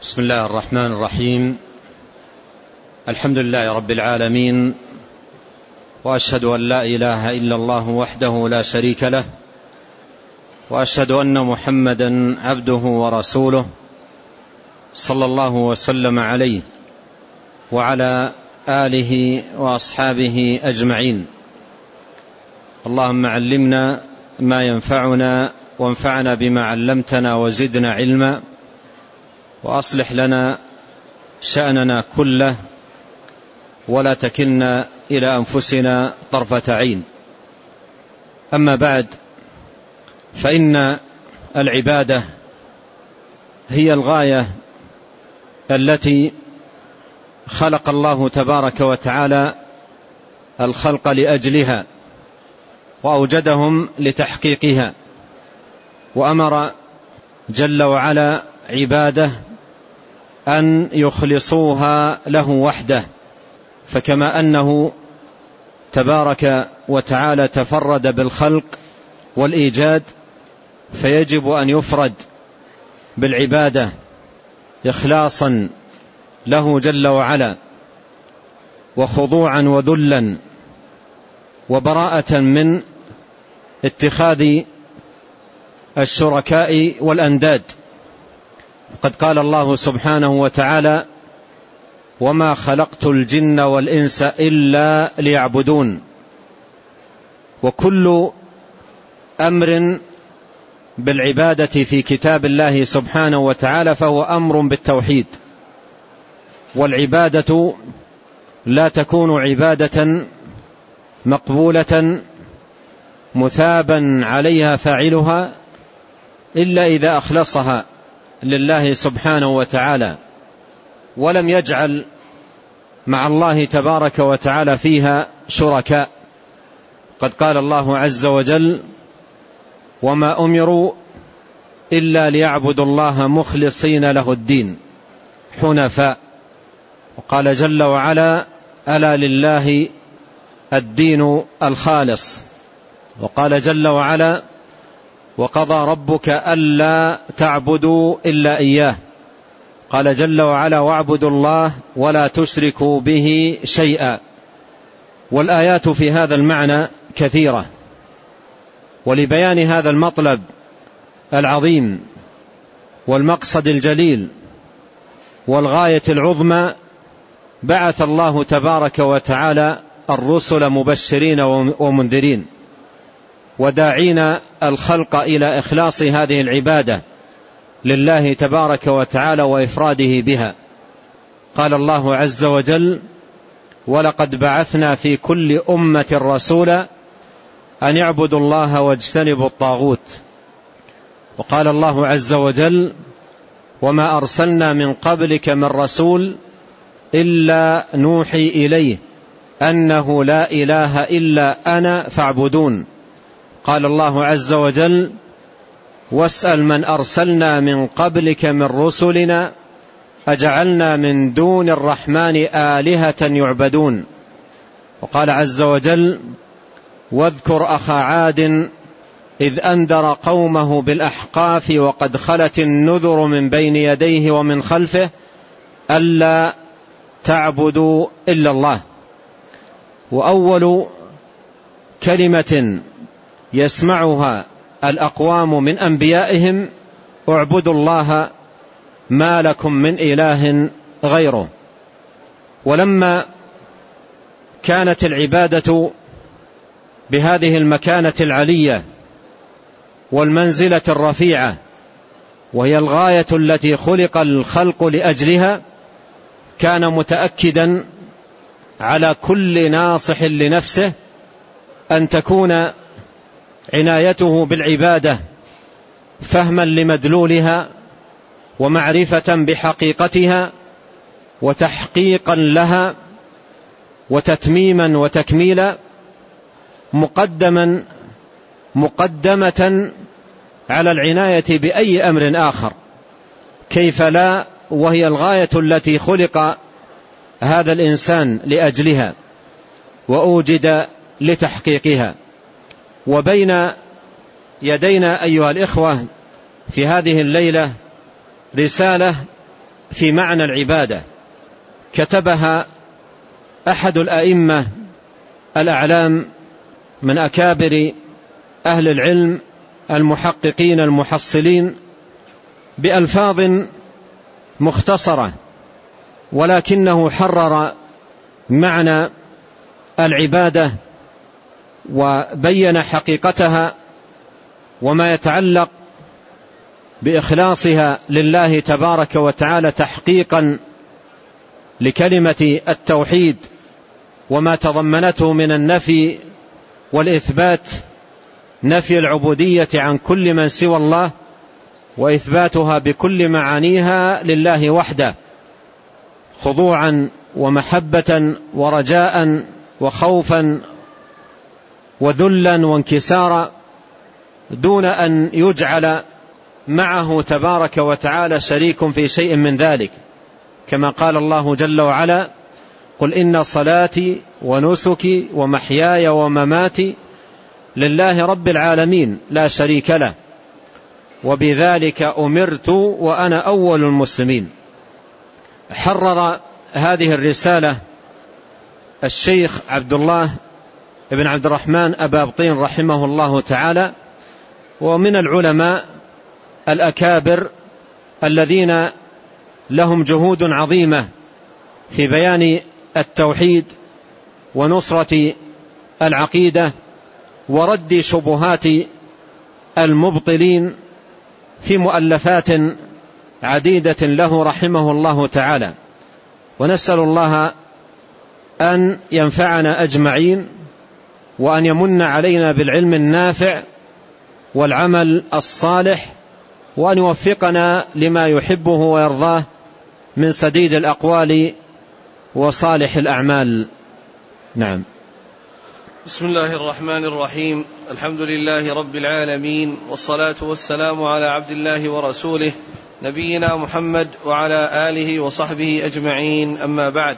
بسم الله الرحمن الرحيم. الحمد لله رب العالمين وأشهد أن لا إله إلا الله وحده لا شريك له وأشهد أن محمدا عبده ورسوله صلى الله وسلم عليه وعلى آله وأصحابه أجمعين. اللهم علمنا ما ينفعنا وانفعنا بما علمتنا وزدنا علما. وأصلح لنا شأننا كله ولا تكلنا إلى أنفسنا طرفة عين. أما بعد فإن العبادة هي الغاية التي خلق الله تبارك وتعالى الخلق لأجلها وأوجدهم لتحقيقها وأمر جل وعلا عباده أن يخلصوها له وحده فكما أنه تبارك وتعالى تفرد بالخلق والإيجاد فيجب أن يفرد بالعبادة إخلاصا له جل وعلا وخضوعا وذلا وبراءة من اتخاذ الشركاء والأنداد. قد قال الله سبحانه وتعالى وما خلقت الجن والإنس إلا ليعبدون وكل أمر بالعبادة في كتاب الله سبحانه وتعالى فهو أمر بالتوحيد والعبادة لا تكون عبادة مقبولة مثابا عليها فاعلها إلا إذا أخلصها لله سبحانه وتعالى ولم يجعل مع الله تبارك وتعالى فيها شركاء. قد قال الله عز وجل وما أمروا إلا ليعبدوا الله مخلصين له الدين حنفاء. وقال جل وعلا ألا لله الدين الخالص. وقال جل وعلا وقضى ربك ألا تعبدوا إلا إياه. قال جل وعلا واعبدوا الله ولا تشركوا به شيئا. والآيات في هذا المعنى كثيرة. ولبيان هذا المطلب العظيم والمقصد الجليل والغاية العظمى بعث الله تبارك وتعالى الرسل مبشرين ومنذرين. وداعين الخلق إلى إخلاص هذه العبادة لله تبارك وتعالى وإفراده بها. قال الله عز وجل ولقد بعثنا في كل أمة رسولا أن يعبدوا الله واجتنبوا الطاغوت وقال الله عز وجل وما أرسلنا من قبلك من رسول إلا نوحي إليه أنه لا إله إلا أنا فاعبدون قال الله عز وجل واسأل من أرسلنا من قبلك من رسلنا أجعلنا من دون الرحمن آلهة يعبدون. وقال عز وجل واذكر أخا عاد إذ أنذر قومه بالأحقاف وقد خلت النذر من بين يديه ومن خلفه ألا تعبدوا إلا الله. وأول كلمة يسمعها الأقوام من أنبيائهم اعبدوا الله ما لكم من إله غيره. ولما كانت العبادة بهذه المكانة العلية والمنزلة الرفيعة وهي الغاية التي خلق الخلق لأجلها كان متأكدا على كل ناصح لنفسه أن تكون عنايته بالعبادة فهما لمدلولها ومعرفة بحقيقتها وتحقيقا لها وتتميما وتكميلا مقدما مقدمة على العناية بأي أمر آخر كيف لا وهي الغاية التي خلق هذا الإنسان لأجلها وأوجد لتحقيقها. وبين يدينا أيها الإخوة في هذه الليلة رسالة في معنى العبادة. كتبها أحد الأئمة الأعلام من أكابر أهل العلم المحققين المحصلين بألفاظ مختصرة ولكنه حرر معنى العبادة وبين حقيقتها وما يتعلق بإخلاصها لله تبارك وتعالى تحقيقا لكلمة التوحيد وما تضمنته من النفي والإثبات نفي العبودية عن كل من سوى الله وإثباتها بكل معانيها لله وحده خضوعا ومحبة ورجاء وخوفا وذلا وانكسارا دون أن يجعل معه تبارك وتعالى شريك في شيء من ذلك. كما قال الله جل وعلا قل إن صلاتي ونسكي ومحياي ومماتي لله رب العالمين لا شريك له. وبذلك أمرت وأنا أول المسلمين. حرر هذه الرسالة الشيخ عبد الله بن عبد الرحمن أبا بطين رحمه الله تعالى ومن العلماء الأكابر الذين لهم جهود عظيمة في بيان التوحيد ونصرة العقيدة ورد شبهات المبطلين في مؤلفات عديدة له رحمه الله تعالى. ونسأل الله أن ينفعنا أجمعين وأن يمن علينا بالعلم النافع والعمل الصالح وأن يوفقنا لما يحبه ويرضاه من سديد الأقوال وصالح الأعمال. نعم. بسم الله الرحمن الرحيم. الحمد لله رب العالمين والصلاة والسلام على عبد الله ورسوله نبينا محمد وعلى آله وصحبه أجمعين. أما بعد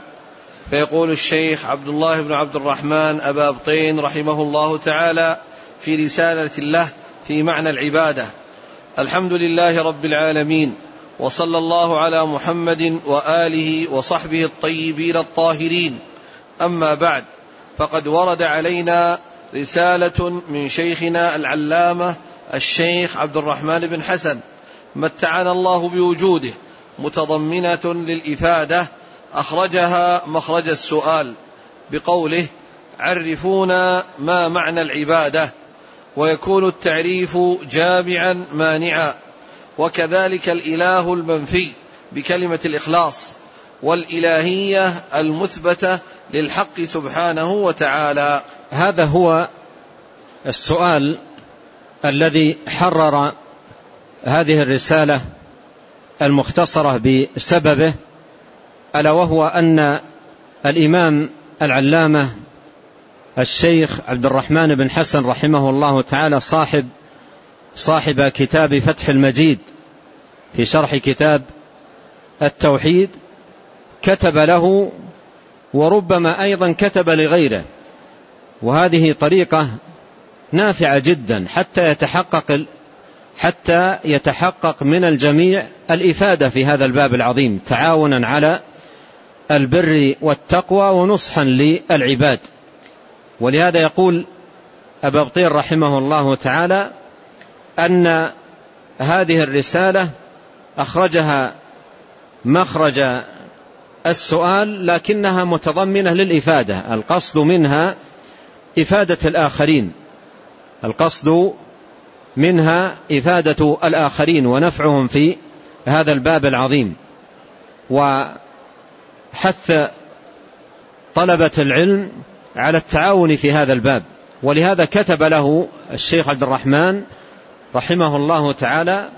فيقول الشيخ عبد الله بن عبد الرحمن أبا بطين رحمه الله تعالى في رسالة له في معنى العبادة. الحمد لله رب العالمين وصلى الله على محمد وآله وصحبه الطيبين الطاهرين. أما بعد فقد ورد علينا رسالة من شيخنا العلامة الشيخ عبد الرحمن بن حسن متعنا الله بوجوده متضمنة للإفادة أخرجها مخرج السؤال بقوله عرفونا ما معنى العبادة ويكون التعريف جامعا مانعا وكذلك الإله المنفي بكلمة الإخلاص والإلهية المثبتة للحق سبحانه وتعالى. هذا هو السؤال الذي حرر هذه الرسالة المختصرة بسببه ألا وهو أن الإمام العلامة الشيخ عبد الرحمن بن حسن رحمه الله تعالى صاحب صاحب كتاب فتح المجيد في شرح كتاب التوحيد كتب له وربما أيضا كتب لغيره. وهذه طريقة نافعة جدا حتى يتحقق حتى يتحقق من الجميع الإفادة في هذا الباب العظيم تعاونا على البر والتقوى ونصحا للعباد. ولهذا يقول أبا بطير رحمه الله تعالى أن هذه الرسالة أخرجها مخرج السؤال لكنها متضمنة للإفادة. القصد منها إفادة الآخرين. القصد منها إفادة الآخرين ونفعهم في هذا الباب العظيم. وحث طلبة العلم على التعاون في هذا الباب. ولهذا كتب له الشيخ عبد الرحمن رحمه الله تعالى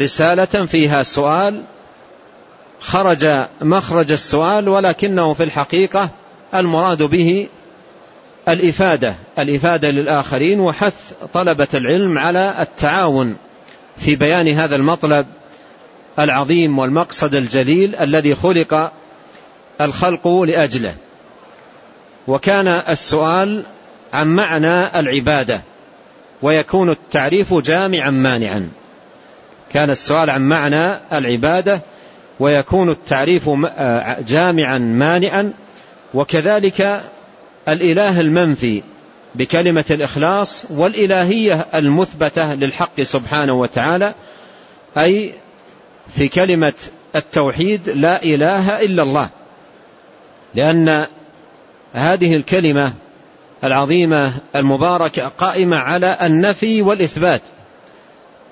رسالة فيها سؤال خرج مخرج السؤال ولكنه في الحقيقة المراد به الإفادة الإفادة للآخرين وحث طلبة العلم على التعاون في بيان هذا المطلب العظيم والمقصد الجليل الذي خلق الخلق لأجله. وكان السؤال عن معنى العبادة ويكون التعريف جامعا مانعا. كان السؤال عن معنى العبادة ويكون التعريف جامعا مانعا. وكذلك الإله المنفي بكلمة الإخلاص والإلهية المثبتة للحق سبحانه وتعالى أي في كلمة التوحيد لا إله إلا الله. لأن هذه الكلمة العظيمة المباركة قائمة على النفي والإثبات.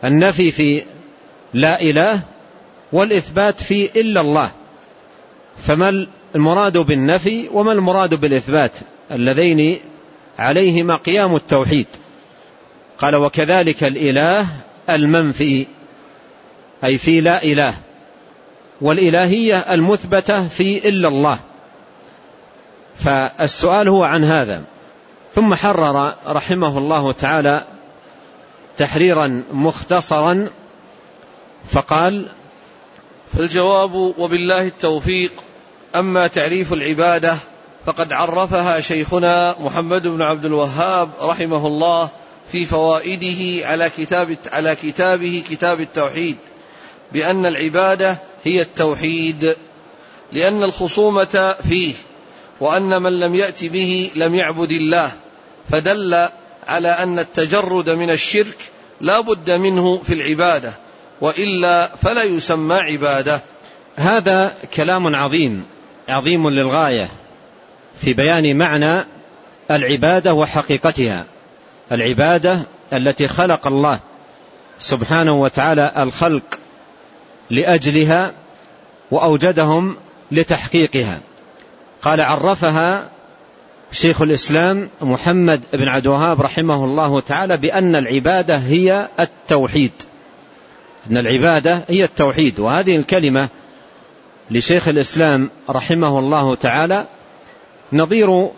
النفي في لا إله والإثبات في إلا الله. فما المراد بالنفي وما المراد بالإثبات؟ اللذين عليهما قيام التوحيد. قال وكذلك الإله المنفي أي في لا إله والإلهية المثبتة في إلا الله. فالسؤال هو عن هذا. ثم حرر رحمه الله تعالى تحريرا مختصرا فقال فالجواب وبالله التوفيق أما تعريف العبادة فقد عرفها شيخنا محمد بن عبد الوهاب رحمه الله في فوائده على كتاب على كتابه كتاب التوحيد بأن العبادة هي التوحيد لأن الخصومة فيه وأن من لم يأت به لم يعبد الله فدل على أن التجرد من الشرك لا بد منه في العبادة وإلا فلا يسمى عبادة. هذا كلام عظيم عظيم للغاية في بيان معنى العبادة وحقيقتها. العبادة التي خلق الله سبحانه وتعالى الخلق لأجلها وأوجدهم لتحقيقها. قال عرفها شيخ الإسلام محمد بن عبد الوهاب رحمه الله تعالى بأن العبادة هي التوحيد. أن العبادة هي التوحيد. وهذه الكلمة لشيخ الإسلام رحمه الله تعالى نظير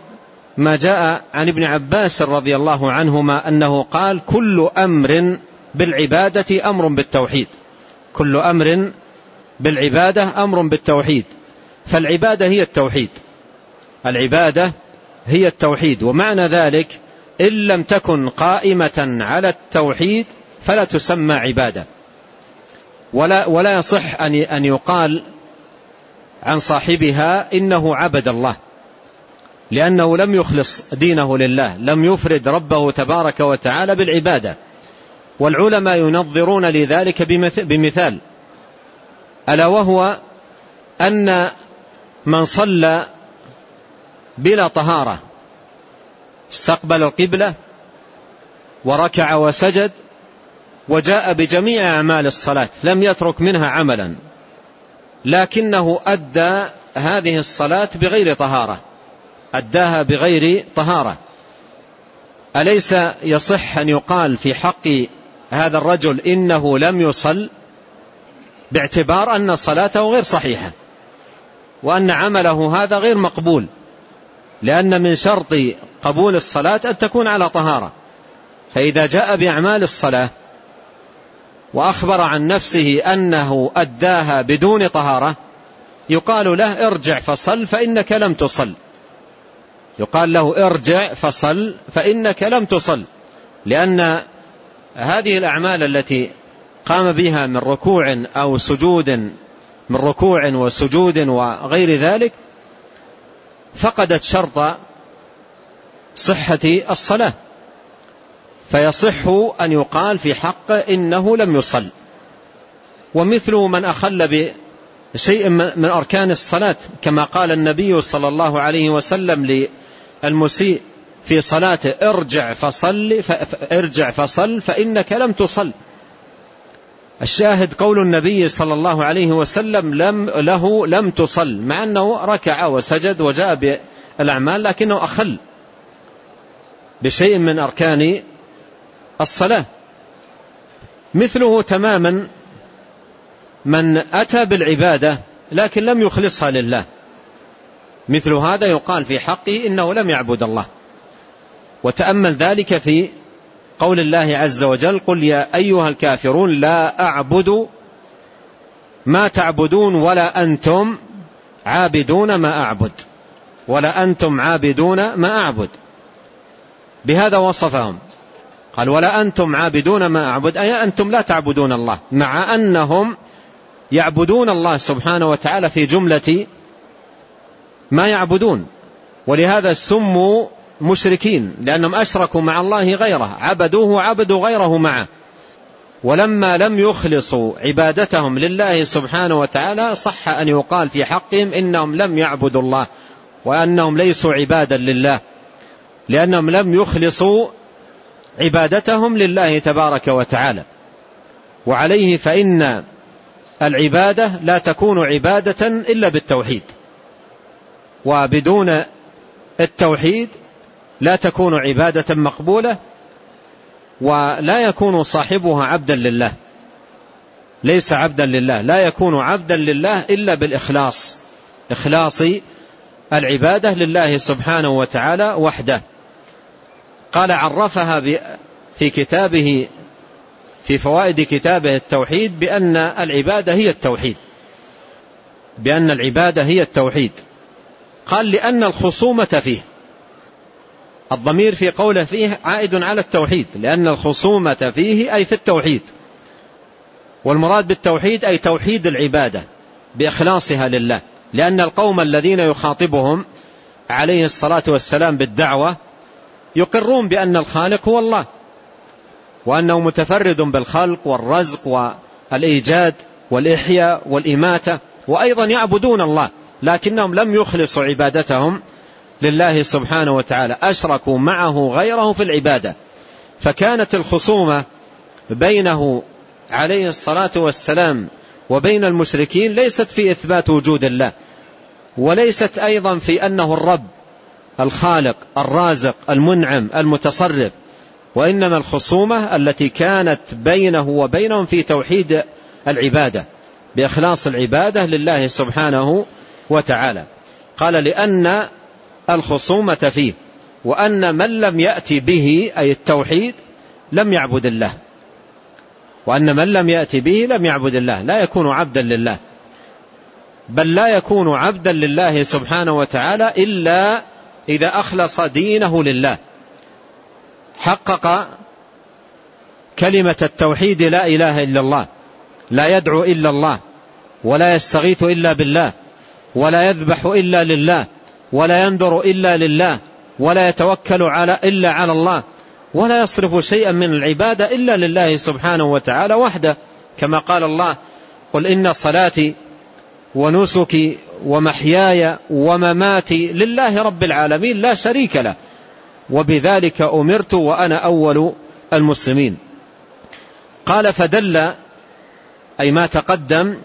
ما جاء عن ابن عباس رضي الله عنهما أنه قال كل أمر بالعبادة أمر بالتوحيد. كل أمر بالعبادة أمر بالتوحيد. فالعبادة هي التوحيد. العبادة هي التوحيد ومعنى ذلك إن لم تكن قائمة على التوحيد فلا تسمى عبادة. ولا, ولا يصح أن يقال عن صاحبها إنه عبد الله لأنه لم يخلص دينه لله لم يفرد ربه تبارك وتعالى بالعبادة. والعلماء ينظرون لذلك بمثال ألا وهو أن من صلى بلا طهارة. استقبل القبلة وركع وسجد وجاء بجميع أعمال الصلاة لم يترك منها عملا. لكنه أدى هذه الصلاة بغير طهارة. أداها بغير طهارة. أليس يصح أن يقال في حق هذا الرجل إنه لم يصل؟ باعتبار أن صلاته غير صحيحة وأن عمله هذا غير مقبول. لأن من شرط قبول الصلاة أن تكون على طهارة. فإذا جاء بأعمال الصلاة وأخبر عن نفسه أنه أداها بدون طهارة يقال له ارجع فصل فإنك لم تصل. يقال له ارجع فصل فإنك لم تصل. لأن هذه الأعمال التي قام بها من ركوع أو سجود من ركوع وسجود وغير ذلك فقدت شرط صحة الصلاة. فيصح أن يقال في حق إنه لم يصل. ومثله من أخل بشيء من أركان الصلاة كما قال النبي صلى الله عليه وسلم للمسيء في صلاته ارجع فصل ارجع فصل فإنك لم تصل. الشاهد قول النبي صلى الله عليه وسلم لم له لم تصل مع أنه ركع وسجد وجاء بالأعمال لكنه أخل بشيء من أركان الصلاة. مثله تماما من أتى بالعبادة لكن لم يخلصها لله. مثل هذا يقال في حقه إنه لم يعبد الله. وتأمل ذلك في قول الله عز وجل قل يا أيها الكافرون لا أعبد ما تعبدون ولا أنتم عابدون ما أعبد. ولا أنتم عابدون ما أعبد. بهذا وصفهم. قال ولا أنتم عابدون ما أعبد. أي أنتم لا تعبدون الله. مع أنهم يعبدون الله سبحانه وتعالى في جملة ما يعبدون. ولهذا سموا مشركين لأنهم أشركوا مع الله غيره عبدوه وعبدوا غيره معه. ولما لم يخلصوا عبادتهم لله سبحانه وتعالى صح أن يقال في حقهم إنهم لم يعبدوا الله وأنهم ليسوا عبادا لله. لأنهم لم يخلصوا عبادتهم لله تبارك وتعالى. وعليه فإن العبادة لا تكون عبادة إلا بالتوحيد. وبدون التوحيد لا تكون عبادة مقبولة ولا يكون صاحبها عبدا لله. ليس عبدا لله. لا يكون عبدا لله إلا بالإخلاص. إخلاص العبادة لله سبحانه وتعالى وحده. قال عرفها في كتابه في فوائد كتابه التوحيد بأن العبادة هي التوحيد. بأن العبادة هي التوحيد. قال لأن الخصومة فيه. الضمير في قوله فيه عائد على التوحيد لأن الخصومة فيه أي في التوحيد. والمراد بالتوحيد أي توحيد العبادة بإخلاصها لله. لأن القوم الذين يخاطبهم عليه الصلاة والسلام بالدعوة يقرون بأن الخالق هو الله وأنه متفرد بالخلق والرزق والإيجاد والإحياء والإماتة وأيضا يعبدون الله لكنهم لم يخلصوا عبادتهم لله سبحانه وتعالى. أشركوا معه غيره في العبادة. فكانت الخصومة بينه عليه الصلاة والسلام وبين المشركين ليست في إثبات وجود الله وليست أيضا في أنه الرب الخالق الرازق المنعم المتصرف وإنما الخصومة التي كانت بينه وبينهم في توحيد العبادة بإخلاص العبادة لله سبحانه وتعالى. قال لأن الخصومة فيه وأن من لم يأتي به أي التوحيد لم يعبد الله. وأن من لم يأتي به لم يعبد الله لا يكون عبدا لله. بل لا يكون عبدا لله سبحانه وتعالى إلا إذا أخلص دينه لله. حقق كلمة التوحيد لا إله إلا الله لا يدعو إلا الله ولا يستغيث إلا بالله ولا يذبح إلا لله ولا ينذر إلا لله ولا يتوكل على إلا على الله ولا يصرف شيئا من العبادة إلا لله سبحانه وتعالى وحده. كما قال الله قل إن صلاتي ونسكي ومحياي ومماتي لله رب العالمين لا شريك له وبذلك أمرت وأنا أول المسلمين. قال فدل أي ما تقدم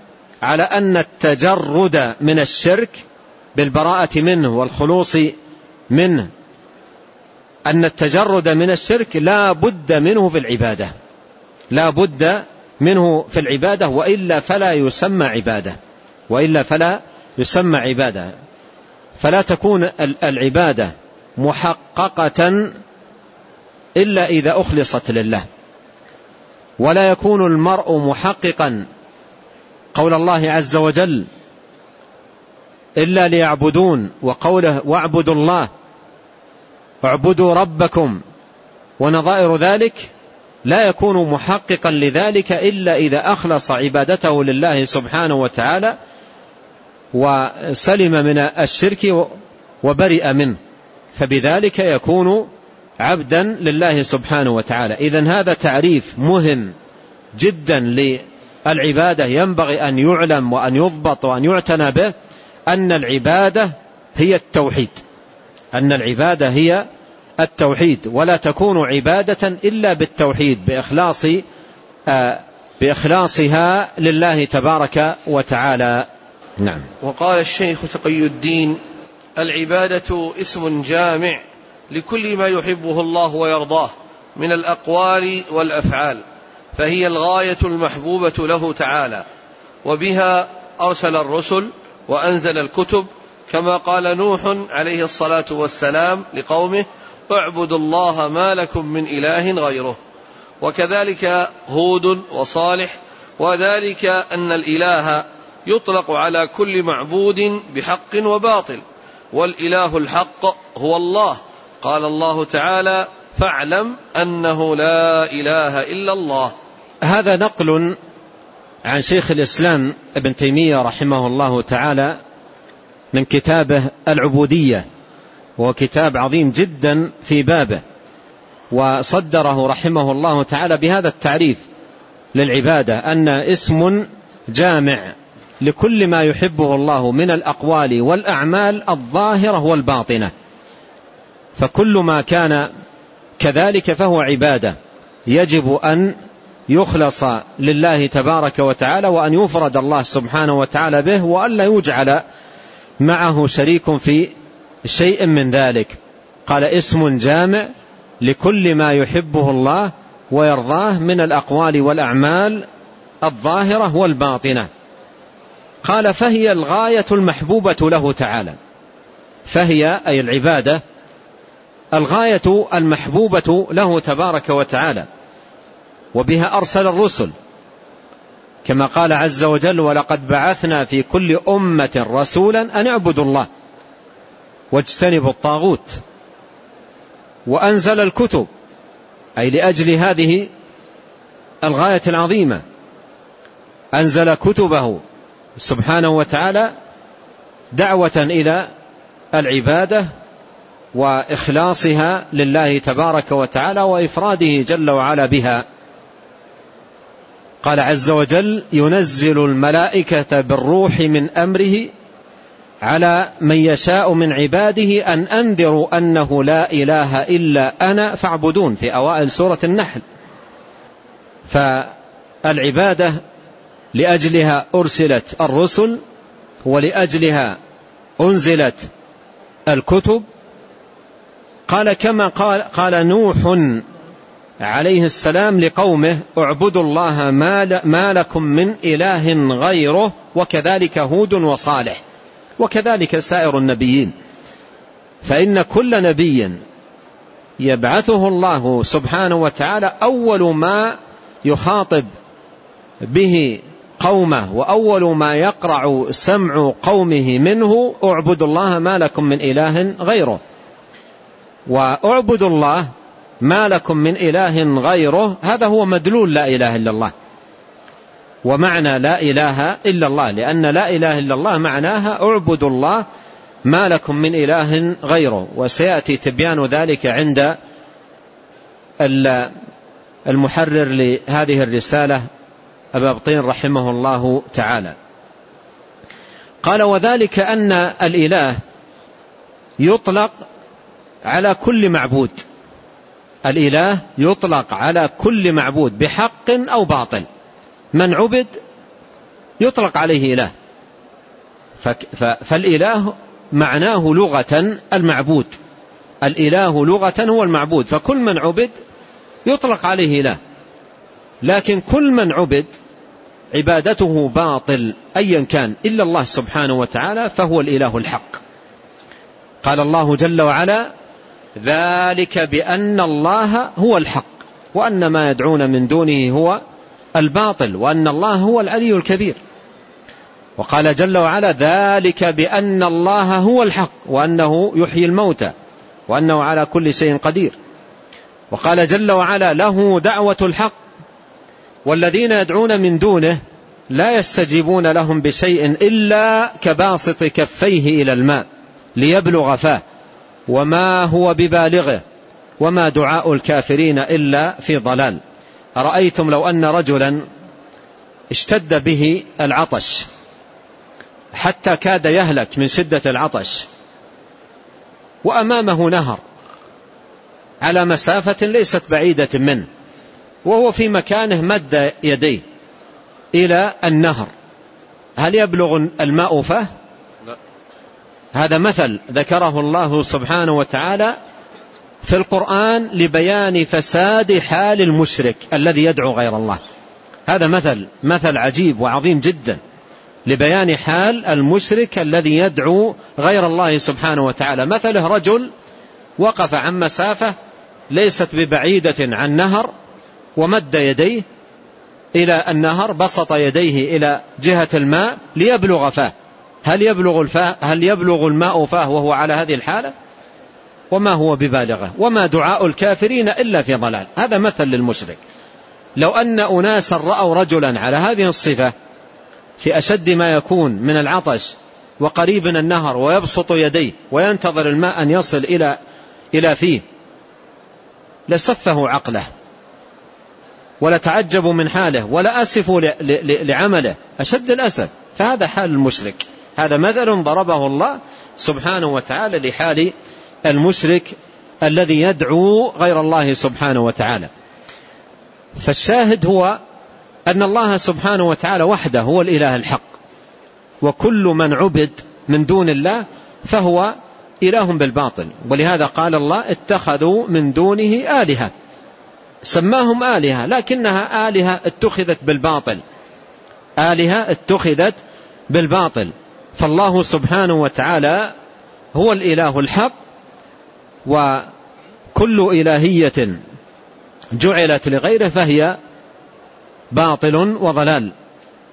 على أن التجرد من الشرك بالبراءة منه والخلوص منه. أن التجرد من الشرك لا بد منه في العبادة. لا بد منه في العبادة وإلا فلا يسمى عبادة. وإلا فلا يسمى عبادة. فلا تكون العبادة محققة إلا إذا أخلصت لله. ولا يكون المرء محققا. قول الله عز وجل إلا ليعبدون وقوله واعبدوا الله اعبدوا ربكم ونظائر ذلك لا يكون محققا لذلك إلا إذا أخلص عبادته لله سبحانه وتعالى وسلم من الشرك وبرئ منه. فبذلك يكون عبدا لله سبحانه وتعالى. إذا هذا تعريف مهم جدا للعبادة. ينبغي أن يعلم وأن يضبط وأن يعتنى به. أن العبادة هي التوحيد. أن العبادة هي التوحيد. ولا تكون عبادة إلا بالتوحيد بإخلاص آه، بإخلاصها لله تبارك وتعالى. نعم. وقال الشيخ تقي الدين العبادة اسم جامع لكل ما يحبه الله ويرضاه من الأقوال والأفعال فهي الغاية المحبوبة له تعالى وبها أرسل الرسل وأنزل الكتب كما قال نوح عليه الصلاة والسلام لقومه اعبدوا الله ما لكم من إله غيره. وكذلك هود وصالح وذلك أن الإله يطلق على كل معبود بحق وباطل والإله الحق هو الله. قال الله تعالى فاعلم أنه لا إله إلا الله. هذا نقل عن شيخ الإسلام ابن تيمية رحمه الله تعالى من كتابه العبودية وهو كتاب عظيم جدا في بابه وصدره رحمه الله تعالى بهذا التعريف للعبادة أن اسم جامع لكل ما يحبه الله من الأقوال والأعمال الظاهرة والباطنة. فكل ما كان كذلك فهو عبادة يجب أن يخلص لله تبارك وتعالى وأن يفرد الله سبحانه وتعالى به وأن لا يجعل معه شريك في شيء من ذلك. قال اسم جامع لكل ما يحبه الله ويرضاه من الأقوال والأعمال الظاهرة والباطنة. قال فهي الغاية المحبوبة له تعالى. فهي أي العبادة الغاية المحبوبة له تبارك وتعالى. وبها أرسل الرسل. كما قال عز وجل ولقد بعثنا في كل أمة رسولا أن اعبدوا الله واجتنبوا الطاغوت وأنزل الكتب. أي لأجل هذه الغاية العظيمة. أنزل كتبه سبحانه وتعالى دعوة إلى العبادة وإخلاصها لله تبارك وتعالى وإفراده جل وعلا بها. قال عز وجل ينزل الملائكة بالروح من أمره على من يشاء من عباده أن أنذروا أنه لا إله إلا أنا فاعبدون في أوائل سورة النحل. فالعبادة لأجلها أرسلت الرسل ولأجلها أنزلت الكتب. قال كما قال, قال نوح عليه السلام لقومه اعبدوا الله ما لكم من إله غيره وكذلك هود وصالح وكذلك سائر النبيين. فإن كل نبي يبعثه الله سبحانه وتعالى أول ما يخاطب به قومه وأول ما يقرع سمع قومه منه اعبدوا الله ما لكم من إله غيره. وأعبدوا الله ما لكم من إله غيره؟ هذا هو مدلول لا إله إلا الله. ومعنى لا إله إلا الله لأن لا إله إلا الله معناها اعبدوا الله ما لكم من إله غيره. وسيأتي تبيان ذلك عند المحرر لهذه الرسالة أبا بطين رحمه الله تعالى. قال وذلك أن الإله يطلق على كل معبود. الإله يطلق على كل معبود بحق أو باطل. من عبد يطلق عليه إله. فالإله معناه لغة المعبود. الإله لغة هو المعبود. فكل من عبد يطلق عليه إله. لكن كل من عبد عبادته باطل أيا كان إلا الله سبحانه وتعالى فهو الإله الحق. قال الله جل وعلا ذلك بأن الله هو الحق وأن ما يدعون من دونه هو الباطل وأن الله هو العلي الكبير. وقال جل وعلا ذلك بأن الله هو الحق وأنه يحيي الموتى وأنه على كل شيء قدير. وقال جل وعلا له دعوة الحق والذين يدعون من دونه لا يستجيبون لهم بشيء إلا كباسط كفيه إلى الماء ليبلغ فاه. وما هو ببالغه وما دعاء الكافرين إلا في ضلال أرأيتم لو أن رجلا اشتد به العطش حتى كاد يهلك من شدة العطش وأمامه نهر على مسافة ليست بعيدة منه وهو في مكانه مد يديه إلى النهر هل يبلغ الماء فه. هذا مثل ذكره الله سبحانه وتعالى في القرآن لبيان فساد حال المشرك الذي يدعو غير الله. هذا مثل مثل عجيب وعظيم جدا لبيان حال المشرك الذي يدعو غير الله سبحانه وتعالى. مثله رجل وقف عن مسافة ليست ببعيدة عن نهر ومد يديه إلى النهر بسط يديه إلى جهة الماء ليبلغ فاه. هل يبلغ, الفاه هل يبلغ الماء فاه وهو على هذه الحالة؟ وما هو ببالغة؟ وما دعاء الكافرين إلا في ضلال؟ هذا مثل للمشرك. لو أن أناسا رأوا رجلا على هذه الصفة في أشد ما يكون من العطش وقريب من النهر ويبسط يديه وينتظر الماء أن يصل إلى إلى فيه لسفه عقله ولتعجبوا من حاله ولا أسفوا لعمله أشد الأسف. فهذا حال المشرك. هذا مثل ضربه الله سبحانه وتعالى لحال المشرك الذي يدعو غير الله سبحانه وتعالى. فالشاهد هو أن الله سبحانه وتعالى وحده هو الإله الحق وكل من عبد من دون الله فهو إله بالباطل. ولهذا قال الله اتخذوا من دونه آلهة. سماهم آلهة لكنها آلهة اتخذت بالباطل. آلهة اتخذت بالباطل. فالله سبحانه وتعالى هو الإله الحق وكل إلهية جعلت لغيره فهي باطل وضلال.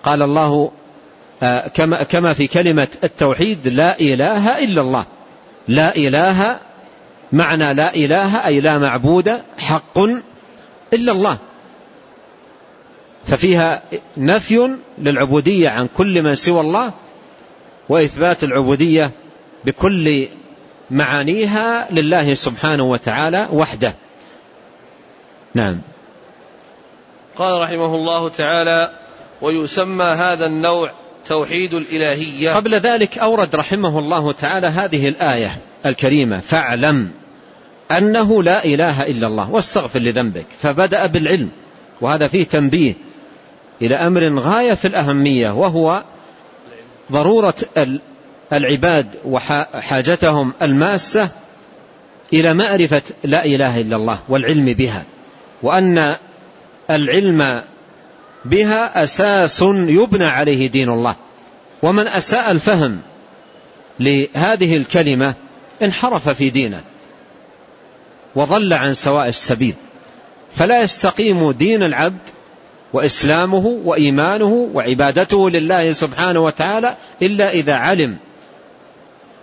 قال الله آه، كما كما في كلمة التوحيد لا إله إلا الله. لا إله معنى لا إله أي لا معبود حق إلا الله. ففيها نفي للعبودية عن كل من سوى الله وإثبات العبودية بكل معانيها لله سبحانه وتعالى وحده. نعم. قال رحمه الله تعالى ويسمى هذا النوع توحيد الإلهية. قبل ذلك أورد رحمه الله تعالى هذه الآية الكريمة فاعلم أنه لا إله إلا الله واستغفر لذنبك. فبدأ بالعلم وهذا فيه تنبيه إلى أمر غاية في الأهمية وهو ضرورة العباد وحاجتهم الماسة إلى معرفة لا إله إلا الله والعلم بها وأن العلم بها أساس يبنى عليه دين الله. ومن أساء الفهم لهذه الكلمة انحرف في دينه وضل عن سواء السبيل. فلا يستقيم دين العبد وإسلامه وإيمانه وعبادته لله سبحانه وتعالى إلا إذا علم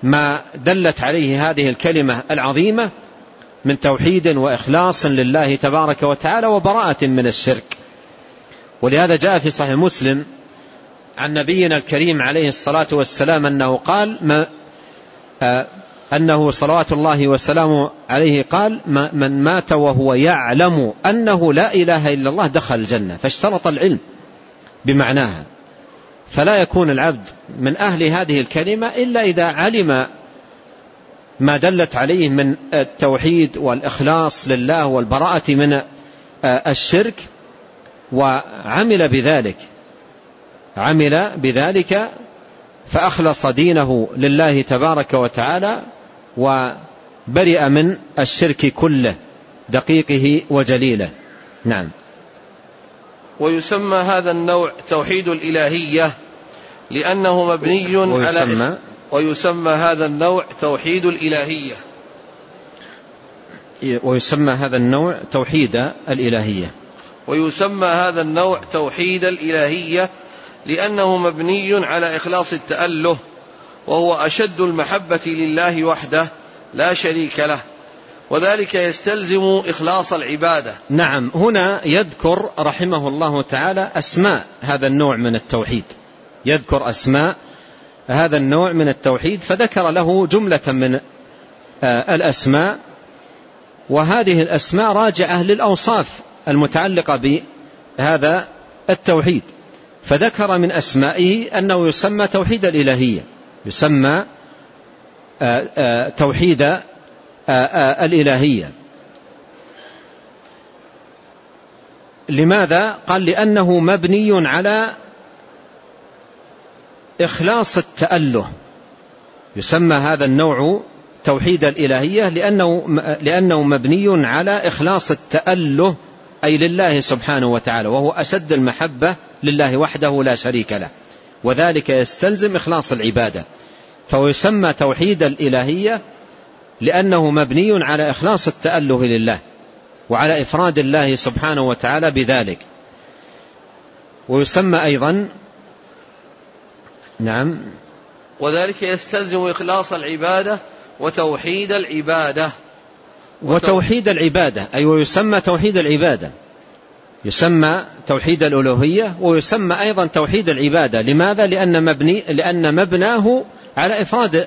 ما دلت عليه هذه الكلمة العظيمة من توحيد وإخلاص لله تبارك وتعالى وبراءة من الشرك. ولهذا جاء في صحيح مسلم عن نبينا الكريم عليه الصلاة والسلام أنه قال ما آه أنه صلوات الله وسلامه عليه قال من مات وهو يعلم أنه لا إله إلا الله دخل الجنة فاشترط العلم بمعناها. فلا يكون العبد من أهل هذه الكلمة إلا إذا علم ما دلت عليه من التوحيد والإخلاص لله والبراءة من الشرك وعمل بذلك. عمل بذلك فأخلص دينه لله تبارك وتعالى وبرئ من الشرك كله دقيقه وجليله. نعم. ويسمى هذا النوع توحيد الإلهية لأنه مبني ويسمى على ويسمى هذا النوع توحيد الإلهية. ويسمى هذا النوع توحيد الإلهية. ويسمى هذا النوع توحيد الإلهية لأنه مبني على إخلاص التأله وهو أشد المحبة لله وحده لا شريك له. وذلك يستلزم إخلاص العبادة. نعم هنا يذكر رحمه الله تعالى أسماء هذا النوع من التوحيد. يذكر أسماء هذا النوع من التوحيد فذكر له جملة من آه، الأسماء. وهذه الأسماء راجعة للأوصاف المتعلقة بهذا التوحيد. فذكر من أسمائه أنه يسمى توحيد الإلهية. يسمى آه، آه، توحيد آه، الإلهية. لماذا؟ قال لأنه مبني على إخلاص التأله. يسمى هذا النوع توحيد الإلهية لأنه, لأنه مبني على إخلاص التأله أي لله سبحانه وتعالى وهو أشد المحبة لله وحده لا شريك له. وذلك يستلزم إخلاص العبادة. فهو يسمى توحيد الإلهية لأنه مبني على إخلاص التأله لله وعلى إفراد الله سبحانه وتعالى بذلك. ويسمى أيضا نعم. وذلك يستلزم إخلاص العبادة وتوحيد العبادة. وتوحيد العبادة أي أيوة ويسمى توحيد العبادة. يسمى توحيد الألوهية ويسمى أيضا توحيد العبادة. لماذا؟ لأن, مبني لأن مبناه على إفراد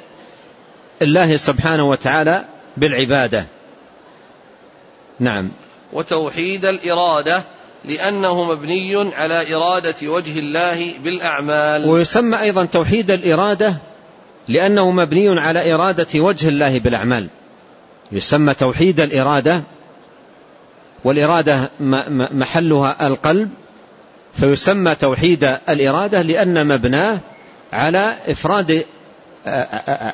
الله سبحانه وتعالى بالعبادة. نعم. وتوحيد الإرادة لأنه مبني على إرادة وجه الله بالأعمال. ويسمى أيضا توحيد الإرادة لأنه مبني على إرادة وجه الله بالأعمال. يسمى توحيد الإرادة والإرادة محلها القلب فيسمى توحيد الإرادة لأن مبناه على إفراد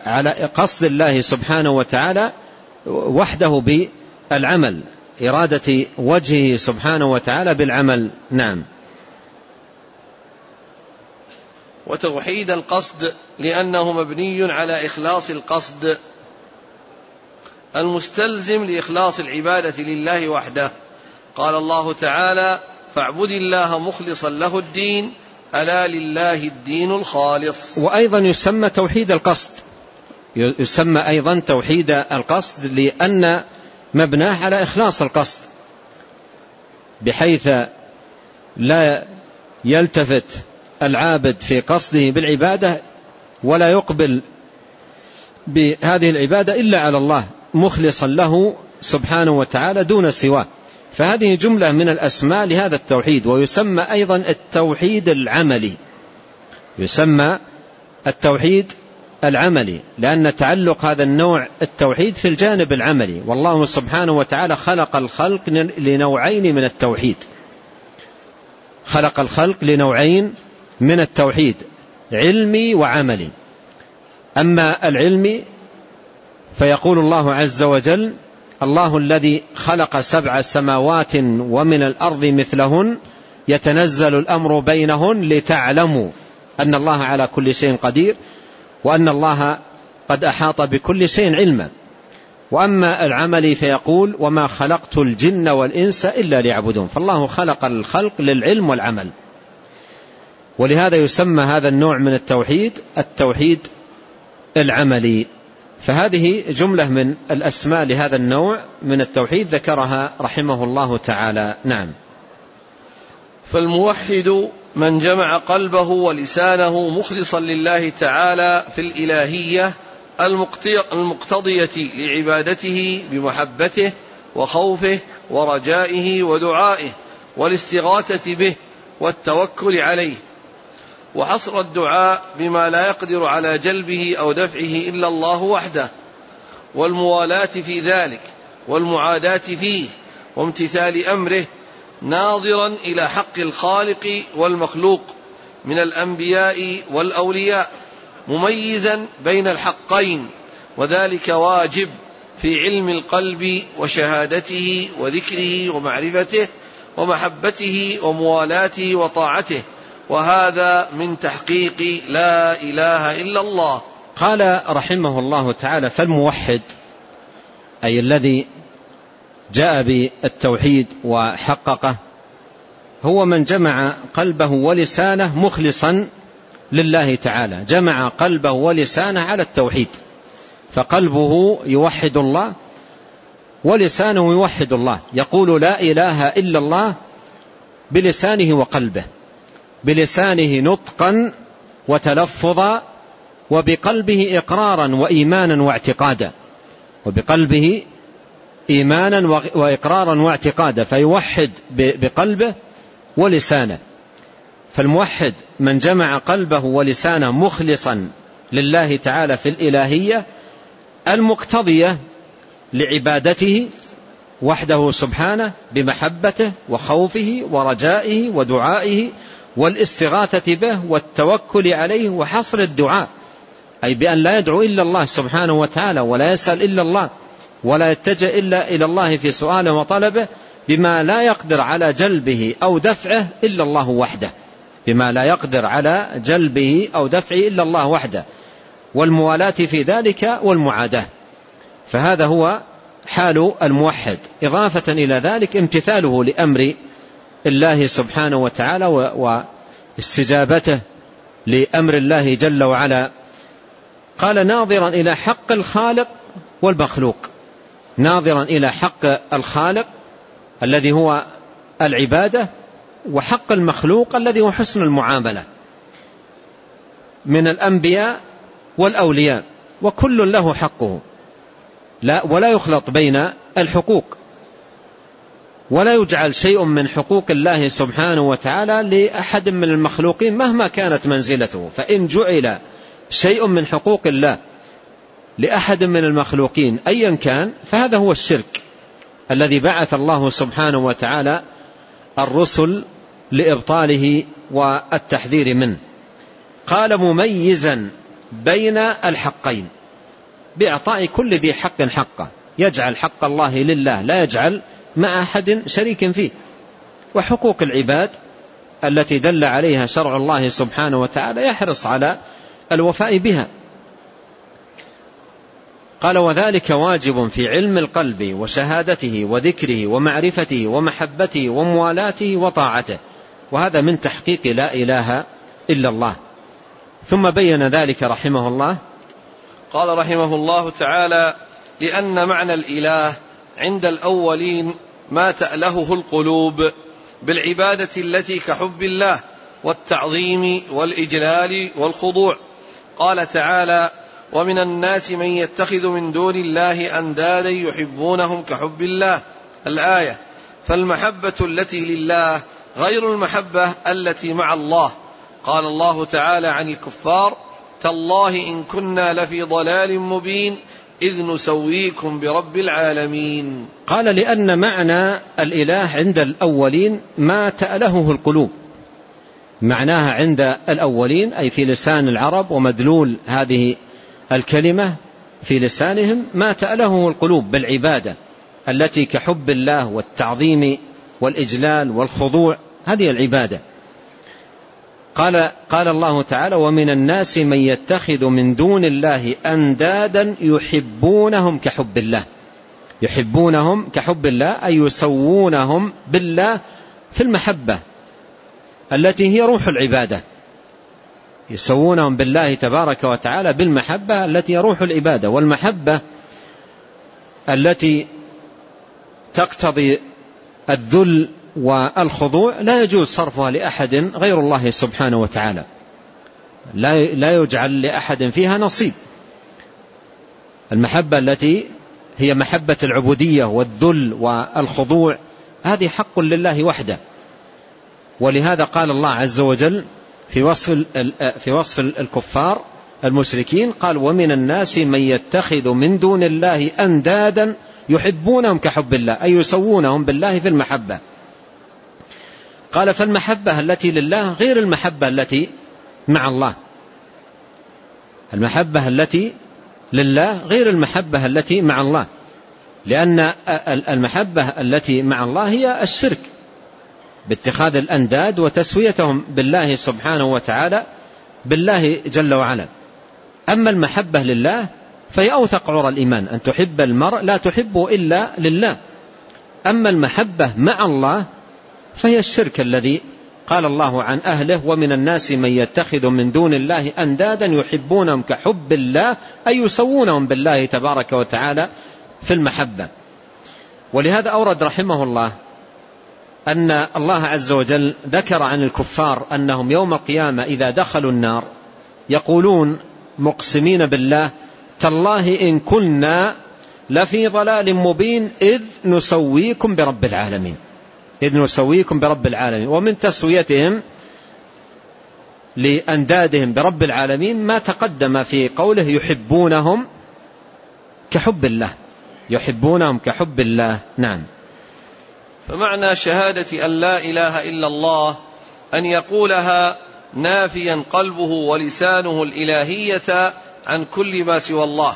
على قصد الله سبحانه وتعالى وحده بالعمل إرادة وجهه سبحانه وتعالى بالعمل. نعم. وتوحيد القصد لأنه مبني على إخلاص القصد. المستلزم لإخلاص العبادة لله وحده. قال الله تعالى فاعبد الله مخلصا له الدين ألا لله الدين الخالص. وأيضا يسمى توحيد القصد. يسمى أيضا توحيد القصد لأن مبناه على إخلاص القصد بحيث لا يلتفت العابد في قصده بالعبادة ولا يقبل بهذه العبادة إلا على الله. مخلصا له سبحانه وتعالى دون سواه. فهذه جملة من الأسماء لهذا التوحيد ويسمى أيضا التوحيد العملي. يسمى التوحيد العملي لأن تعلق هذا النوع التوحيد في الجانب العملي. والله سبحانه وتعالى خلق الخلق لنوعين من التوحيد. خلق الخلق لنوعين من التوحيد علمي وعملي. أما العلمي فيقول الله عز وجل الله الذي خلق سبع سماوات ومن الأرض مثلهن يتنزل الأمر بينهن لتعلموا أن الله على كل شيء قدير وأن الله قد أحاط بكل شيء علما. وأما العمل فيقول وما خلقت الجن والإنس إلا ليعبدون. فالله خلق الخلق للعلم والعمل. ولهذا يسمى هذا النوع من التوحيد التوحيد العملي. فهذه جملة من الأسماء لهذا النوع من التوحيد ذكرها رحمه الله تعالى. نعم. فالموحد من جمع قلبه ولسانه مخلصا لله تعالى في الإلهية المقتضية لعبادته بمحبته وخوفه ورجائه ودعائه والاستغاثة به والتوكل عليه. وحصر الدعاء بما لا يقدر على جلبه أو دفعه إلا الله وحده والموالاة في ذلك والمعاداة فيه وامتثال أمره ناظرا إلى حق الخالق والمخلوق من الأنبياء والأولياء مميزا بين الحقين وذلك واجب في علم القلب وشهادته وذكره ومعرفته ومحبته وموالاته وطاعته. وهذا من تحقيق لا إله إلا الله. قال رحمه الله تعالى فالموحد أي الذي جاء بالتوحيد وحققه هو من جمع قلبه ولسانه مخلصا لله تعالى. جمع قلبه ولسانه على التوحيد فقلبه يوحد الله ولسانه يوحد الله. يقول لا إله إلا الله بلسانه وقلبه. بلسانه نطقا وتلفظا وبقلبه إقرارا وإيمانا واعتقادا. وبقلبه إيمانا وإقرارا واعتقادا فيوحد بقلبه ولسانه. فالموحد من جمع قلبه ولسانه مخلصا لله تعالى في الإلهية المقتضية لعبادته وحده سبحانه بمحبته وخوفه ورجائه ودعائه والاستغاثة به والتوكل عليه وحصر الدعاء. أي بأن لا يدعو إلا الله سبحانه وتعالى ولا يسأل إلا الله ولا يتجه إلا إلى الله في سؤاله وطلبه بما لا يقدر على جلبه أو دفعه إلا الله وحده. بما لا يقدر على جلبه أو دفعه إلا الله وحده. والموالاة في ذلك والمعاداة. فهذا هو حال الموحد. إضافة إلى ذلك امتثاله لأمر الله سبحانه وتعالى واستجابته لأمر الله جل وعلا. قال ناظرا إلى حق الخالق والمخلوق. ناظرا إلى حق الخالق الذي هو العبادة وحق المخلوق الذي هو حسن المعاملة من الأنبياء والأولياء وكل له حقه. لا ولا يخلط بين الحقوق. ولا يجعل شيء من حقوق الله سبحانه وتعالى لأحد من المخلوقين مهما كانت منزلته. فإن جعل شيء من حقوق الله لأحد من المخلوقين أيا كان فهذا هو الشرك الذي بعث الله سبحانه وتعالى الرسل لإبطاله والتحذير منه. قال مميزا بين الحقين بإعطاء كل ذي حق حقه. يجعل حق الله لله لا يجعل مع أحد شريك فيه. وحقوق العباد التي دل عليها شرع الله سبحانه وتعالى يحرص على الوفاء بها. قال وذلك واجب في علم القلب وشهادته وذكره ومعرفته ومحبته وموالاته وطاعته. وهذا من تحقيق لا إله إلا الله. ثم بين ذلك رحمه الله قال رحمه الله تعالى لأن معنى الإله عند الأولين ما تألهه القلوب بالعبادة التي كحب الله والتعظيم والإجلال والخضوع. قال تعالى ومن الناس من يتخذ من دون الله أندادا يحبونهم كحب الله. الآية فالمحبة التي لله غير المحبة التي مع الله. قال الله تعالى عن الكفار تالله إن كنا لفي ضلال مبين إذ نسويكم برب العالمين. قال لأن معنى الإله عند الأولين ما تألهه القلوب. معناها عند الأولين أي في لسان العرب ومدلول هذه الكلمة في لسانهم ما تألهه القلوب بالعبادة التي كحب الله والتعظيم والإجلال والخضوع هذه العبادة. قال قال الله تعالى ومن الناس من يتخذ من دون الله أندادا يحبونهم كحب الله. يحبونهم كحب الله أي يسوونهم بالله في المحبة التي هي روح العبادة. يسوونهم بالله تبارك وتعالى بالمحبة التي هي روح العبادة. والمحبة التي تقتضي الذل والخضوع لا يجوز صرفها لأحد غير الله سبحانه وتعالى. لا يجعل لأحد فيها نصيب. المحبة التي هي محبة العبودية والذل والخضوع هذه حق لله وحده. ولهذا قال الله عز وجل في وصف في وصف الكفار المشركين قال ومن الناس من يتخذ من دون الله أندادا يحبونهم كحب الله أي يسوونهم بالله في المحبة. قال فالمحبة التي لله غير المحبة التي مع الله. المحبة التي لله غير المحبة التي مع الله. لأن المحبة التي مع الله هي الشرك. باتخاذ الأنداد وتسويتهم بالله سبحانه وتعالى بالله جل وعلا. أما المحبة لله فهي أوثق عرى الإيمان. أن تحب المرء لا تحبه إلا لله. أما المحبة مع الله فهي الشرك الذي قال الله عن أهله ومن الناس من يتخذ من دون الله أندادا يحبونهم كحب الله أي يسوونهم بالله تبارك وتعالى في المحبة. ولهذا أورد رحمه الله أن الله عز وجل ذكر عن الكفار أنهم يوم القيامة إذا دخلوا النار يقولون مقسمين بالله تالله إن كنا لفي ضلال مبين إذ نسويكم برب العالمين. إذ نسويكم برب العالمين. ومن تسويتهم لأندادهم برب العالمين ما تقدم في قوله يحبونهم كحب الله. يحبونهم كحب الله. نعم. فمعنى شهادة أن لا إله إلا الله أن يقولها نافيا قلبه ولسانه الإلهية عن كل ما سوى الله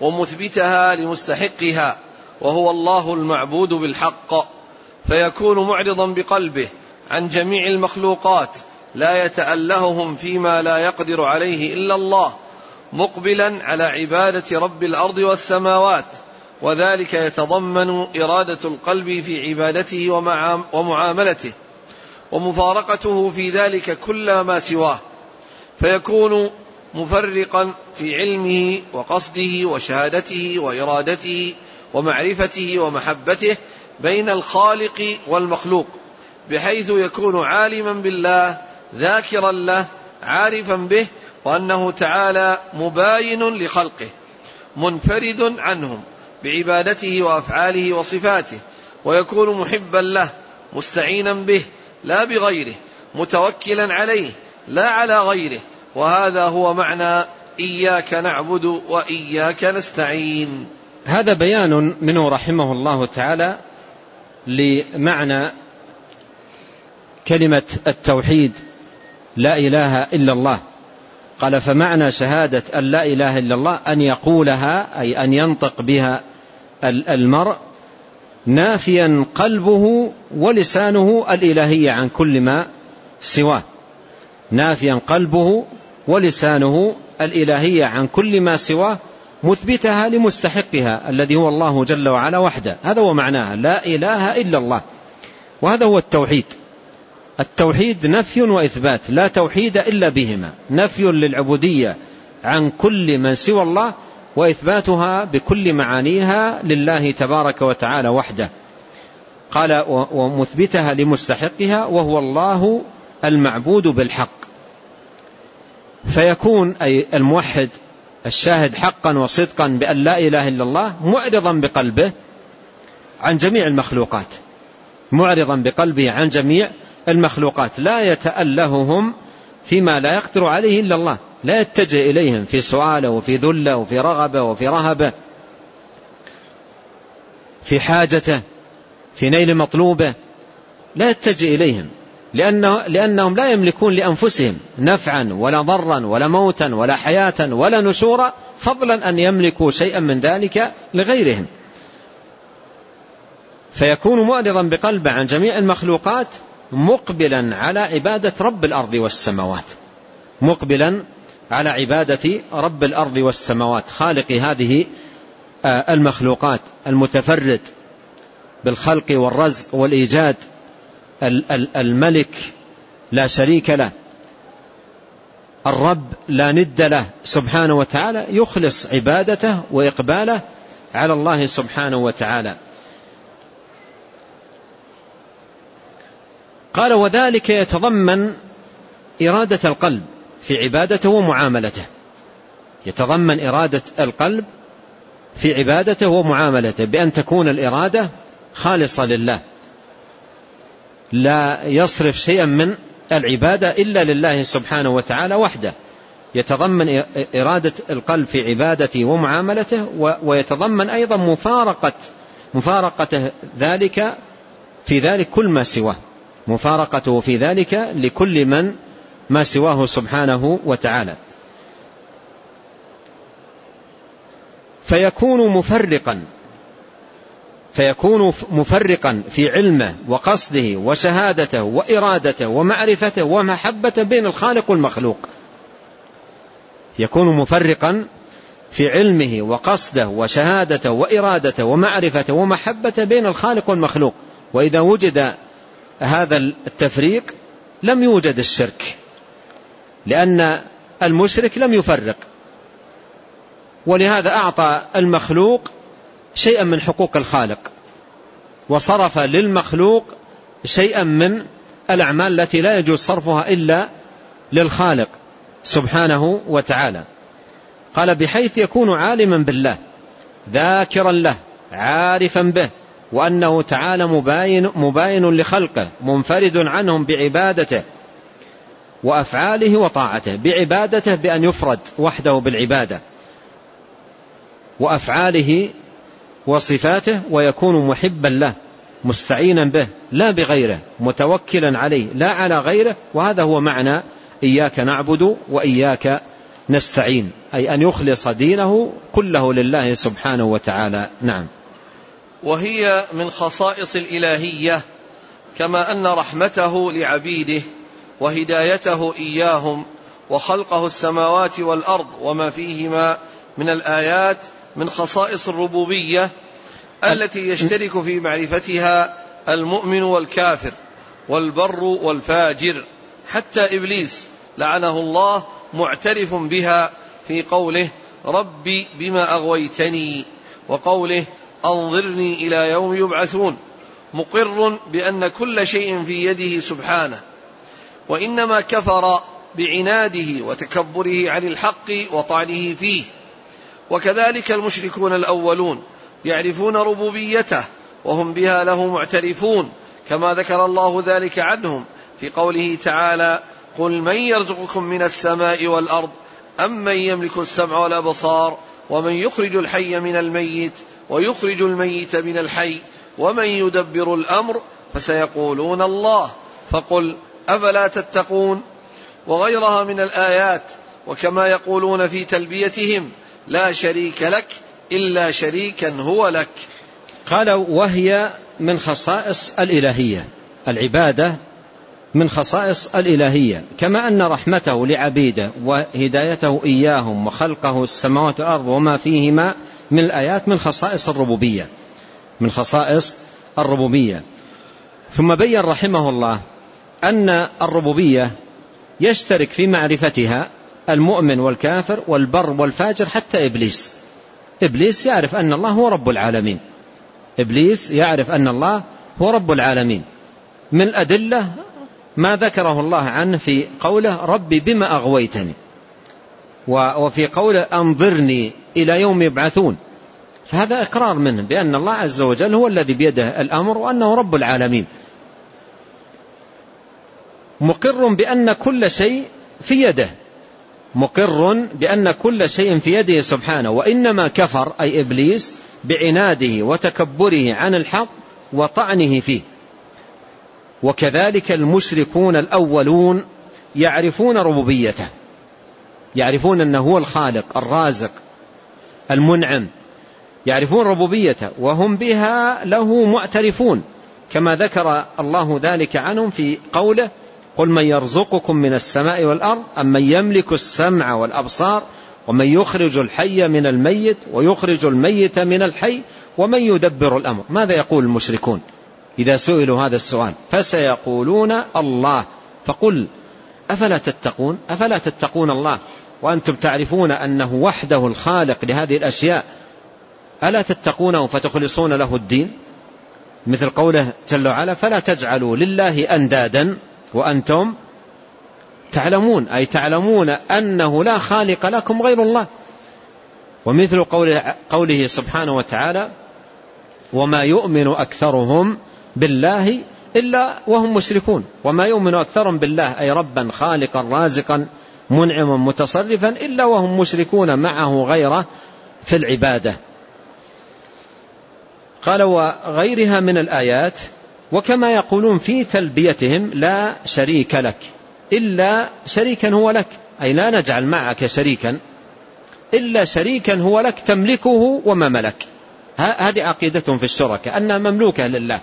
ومثبتها لمستحقها وهو الله المعبود بالحق. فيكون معرضا بقلبه عن جميع المخلوقات لا يتألههم فيما لا يقدر عليه إلا الله مقبلا على عبادة رب الأرض والسماوات وذلك يتضمن إرادة القلب في عبادته ومعاملته ومفارقته في ذلك كل ما سواه فيكون مفرقا في علمه وقصده وشهادته وإرادته ومعرفته ومحبته بين الخالق والمخلوق بحيث يكون عالما بالله ذاكرا له عارفا به وأنه تعالى مباين لخلقه منفرد عنهم بعبادته وأفعاله وصفاته ويكون محبا له مستعينا به لا بغيره متوكلا عليه لا على غيره وهذا هو معنى إياك نعبد وإياك نستعين. هذا بيان منه رحمه الله تعالى لمعنى كلمة التوحيد لا إله إلا الله. قال فمعنى شهادة أن لا إله إلا الله أن يقولها أي أن ينطق بها المرء نافيا قلبه ولسانه الالهيه عن كل ما سواه. نافيا قلبه ولسانه الالهيه عن كل ما سواه. مثبتها لمستحقها الذي هو الله جل وعلا وحده. هذا هو معناها. لا إله إلا الله. وهذا هو التوحيد. التوحيد نفي وإثبات. لا توحيد إلا بهما. نفي للعبودية عن كل من سوى الله وإثباتها بكل معانيها لله تبارك وتعالى وحده. قال ومثبتها لمستحقها وهو الله المعبود بالحق. فيكون أي الموحد الشاهد حقا وصدقا بأن لا إله إلا الله معرضا بقلبه عن جميع المخلوقات. معرضا بقلبه عن جميع المخلوقات. لا يتألههم فيما لا يقدر عليه إلا الله. لا يتجه إليهم في سؤاله وفي ذله وفي رغبة وفي رهبة في حاجته في نيل مطلوبه. لا يتجه إليهم. لأنه لأنهم لا يملكون لأنفسهم نفعا ولا ضرا ولا موتا ولا حياة ولا نشورا فضلا أن يملكوا شيئا من ذلك لغيرهم. فيكون معرضا بقلبه عن جميع المخلوقات مقبلا على عبادة رب الأرض والسماوات. مقبلا على عبادة رب الأرض والسماوات. خالق هذه آه، المخلوقات المتفرد بالخلق والرزق والإيجاد. الملك لا شريك له. الرب لا ند له. سبحانه وتعالى يخلص عبادته وإقباله على الله سبحانه وتعالى. قال وذلك يتضمن إرادة القلب في عبادته ومعاملته. يتضمن إرادة القلب في عبادته ومعاملته بأن تكون الإرادة خالصة لله. لا يصرف شيئا من العبادة إلا لله سبحانه وتعالى وحده. يتضمن إرادة القلب في عبادته ومعاملته ويتضمن أيضا مفارقة مفارقة ذلك في ذلك كل ما سواه. مفارقته في ذلك لكل من ما سواه سبحانه وتعالى. فيكون مفرقا. فيكون مفرقا في علمه وقصده وشهادته وإرادته ومعرفته ومحبته بين الخالق والمخلوق. يكون مفرقا في علمه وقصده وشهادته وإرادته ومعرفته ومحبته بين الخالق والمخلوق. وإذا وجد هذا التفريق لم يوجد الشرك لأن المشرك لم يفرق. ولهذا أعطى المخلوق شيئا من حقوق الخالق وصرف للمخلوق شيئا من الأعمال التي لا يجوز صرفها إلا للخالق سبحانه وتعالى. قال بحيث يكون عالما بالله ذاكرا له عارفا به وأنه تعالى مباين, مباين لخلقه منفرد عنهم بعبادته وأفعاله وطاعته بعبادته بأن يفرد وحده بالعبادة وأفعاله وصفاته ويكون محبا له مستعينا به لا بغيره متوكلا عليه لا على غيره. وهذا هو معنى إياك نعبد وإياك نستعين أي أن يخلص دينه كله لله سبحانه وتعالى. نعم. وهي من خصائص الإلهية كما أن رحمته لعبيده وهدايته إياهم وخلقه السماوات والأرض وما فيهما من الآيات من خصائص الربوبية التي يشترك في معرفتها المؤمن والكافر والبر والفاجر. حتى إبليس لعنه الله معترف بها في قوله ربي بما أغويتني وقوله أنظرني إلى يوم يبعثون مقر بأن كل شيء في يده سبحانه. وإنما كفر بعناده وتكبره عن الحق وطعنه فيه. وكذلك المشركون الأولون يعرفون ربوبيته وهم بها له معترفون كما ذكر الله ذلك عنهم في قوله تعالى قل من يرزقكم من السماء والأرض أم من يملك السمع والأبصار ومن يخرج الحي من الميت ويخرج الميت من الحي ومن يدبر الأمر فسيقولون الله فقل أفلا تتقون؟ وغيرها من الآيات وكما يقولون في تلبيتهم لا شريك لك إلا شريكا هو لك. قال وهي من خصائص الإلهية. العبادة من خصائص الإلهية. كما أن رحمته لعبيده وهدايته إياهم وخلقه السماوات والأرض وما فيهما من الآيات من خصائص الربوبية. من خصائص الربوبية. ثم بين رحمه الله أن الربوبية يشترك في معرفتها المؤمن والكافر والبر والفاجر حتى إبليس. إبليس يعرف أن الله هو رب العالمين. إبليس يعرف أن الله هو رب العالمين. من الأدلة ما ذكره الله عنه في قوله ربي بما أغويتني. وفي قوله أنظرني إلى يوم يبعثون. فهذا إقرار منه بأن الله عز وجل هو الذي بيده الأمر وأنه رب العالمين. مقر بأن كل شيء في يده. مقر بأن كل شيء في يده سبحانه وإنما كفر أي إبليس بعناده وتكبره عن الحق وطعنه فيه. وكذلك المشركون الأولون يعرفون ربوبيته يعرفون أنه هو الخالق الرازق المنعم يعرفون ربوبيته وهم بها له معترفون كما ذكر الله ذلك عنهم في قوله قل من يرزقكم من السماء والأرض أم من يملك السمع والأبصار ومن يخرج الحي من الميت ويخرج الميت من الحي ومن يدبر الأمر. ماذا يقول المشركون إذا سئلوا هذا السؤال؟ فسيقولون الله. فقل أفلا تتقون؟ أفلا تتقون الله؟ وأنتم تعرفون أنه وحده الخالق لهذه الأشياء. ألا تتقونه فتخلصون له الدين؟ مثل قوله جل وعلا فلا تجعلوا لله أندادا. وأنتم تعلمون أي تعلمون أنه لا خالق لكم غير الله. ومثل قوله, سبحانه وتعالى وما يؤمن أكثرهم بالله إلا وهم مشركون. وما يؤمن أكثرهم بالله أي ربا خالقا رازقا منعما متصرفا إلا وهم مشركون معه غيره في العبادة. قال وغيرها من الآيات وكما يقولون في تلبيتهم لا شريك لك إلا شريكا هو لك أي لا نجعل معك شريكا إلا شريكا هو لك تملكه وما ملك. هذه عقيدتهم في الشركة أنها مملوكة لله.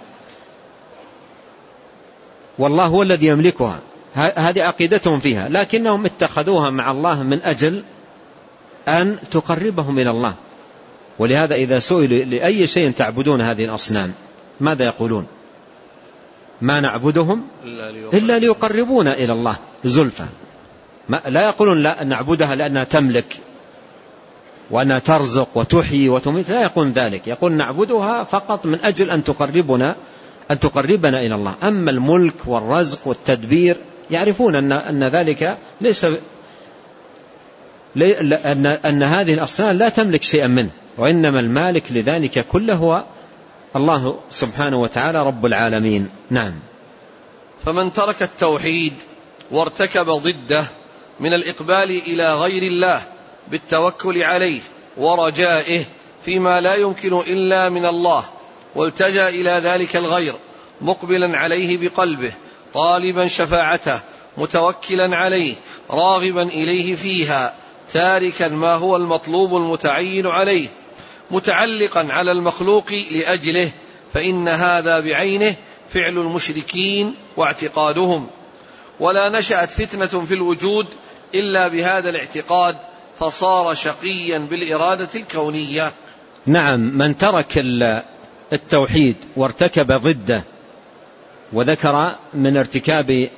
والله هو الذي يملكها. هذه عقيدتهم فيها لكنهم اتخذوها مع الله من أجل أن تقربهم إلى الله. ولهذا إذا سئلوا لأي شيء تعبدون هذه الأصنام ماذا يقولون؟ ما نعبدهم إلا ليقربونا. إلى الله زلفى. لا يقولون لا نعبدها لأنها تملك وأنها ترزق وتحيي وتميت. لا يقول ذلك. يقول نعبدها فقط من أجل أن تقربنا أن تقربنا إلى الله. أما الملك والرزق والتدبير يعرفون أن, أن ذلك ليس أن, أن هذه الأصنام لا تملك شيئا منه. وإنما المالك لذلك كله هو الله سبحانه وتعالى رب العالمين. نعم. فمن ترك التوحيد وارتكب ضده من الإقبال إلى غير الله بالتوكل عليه ورجائه فيما لا يمكن إلا من الله والتجأ إلى ذلك الغير مقبلا عليه بقلبه طالبا شفاعته متوكلا عليه راغبا إليه فيها تاركا ما هو المطلوب المتعين عليه متعلقا على المخلوق لأجله فإن هذا بعينه فعل المشركين واعتقادهم. ولا نشأت فتنة في الوجود إلا بهذا الاعتقاد فصار شقيا بالإرادة الكونية. نعم من ترك التوحيد وارتكب ضده وذكر من ارتكاب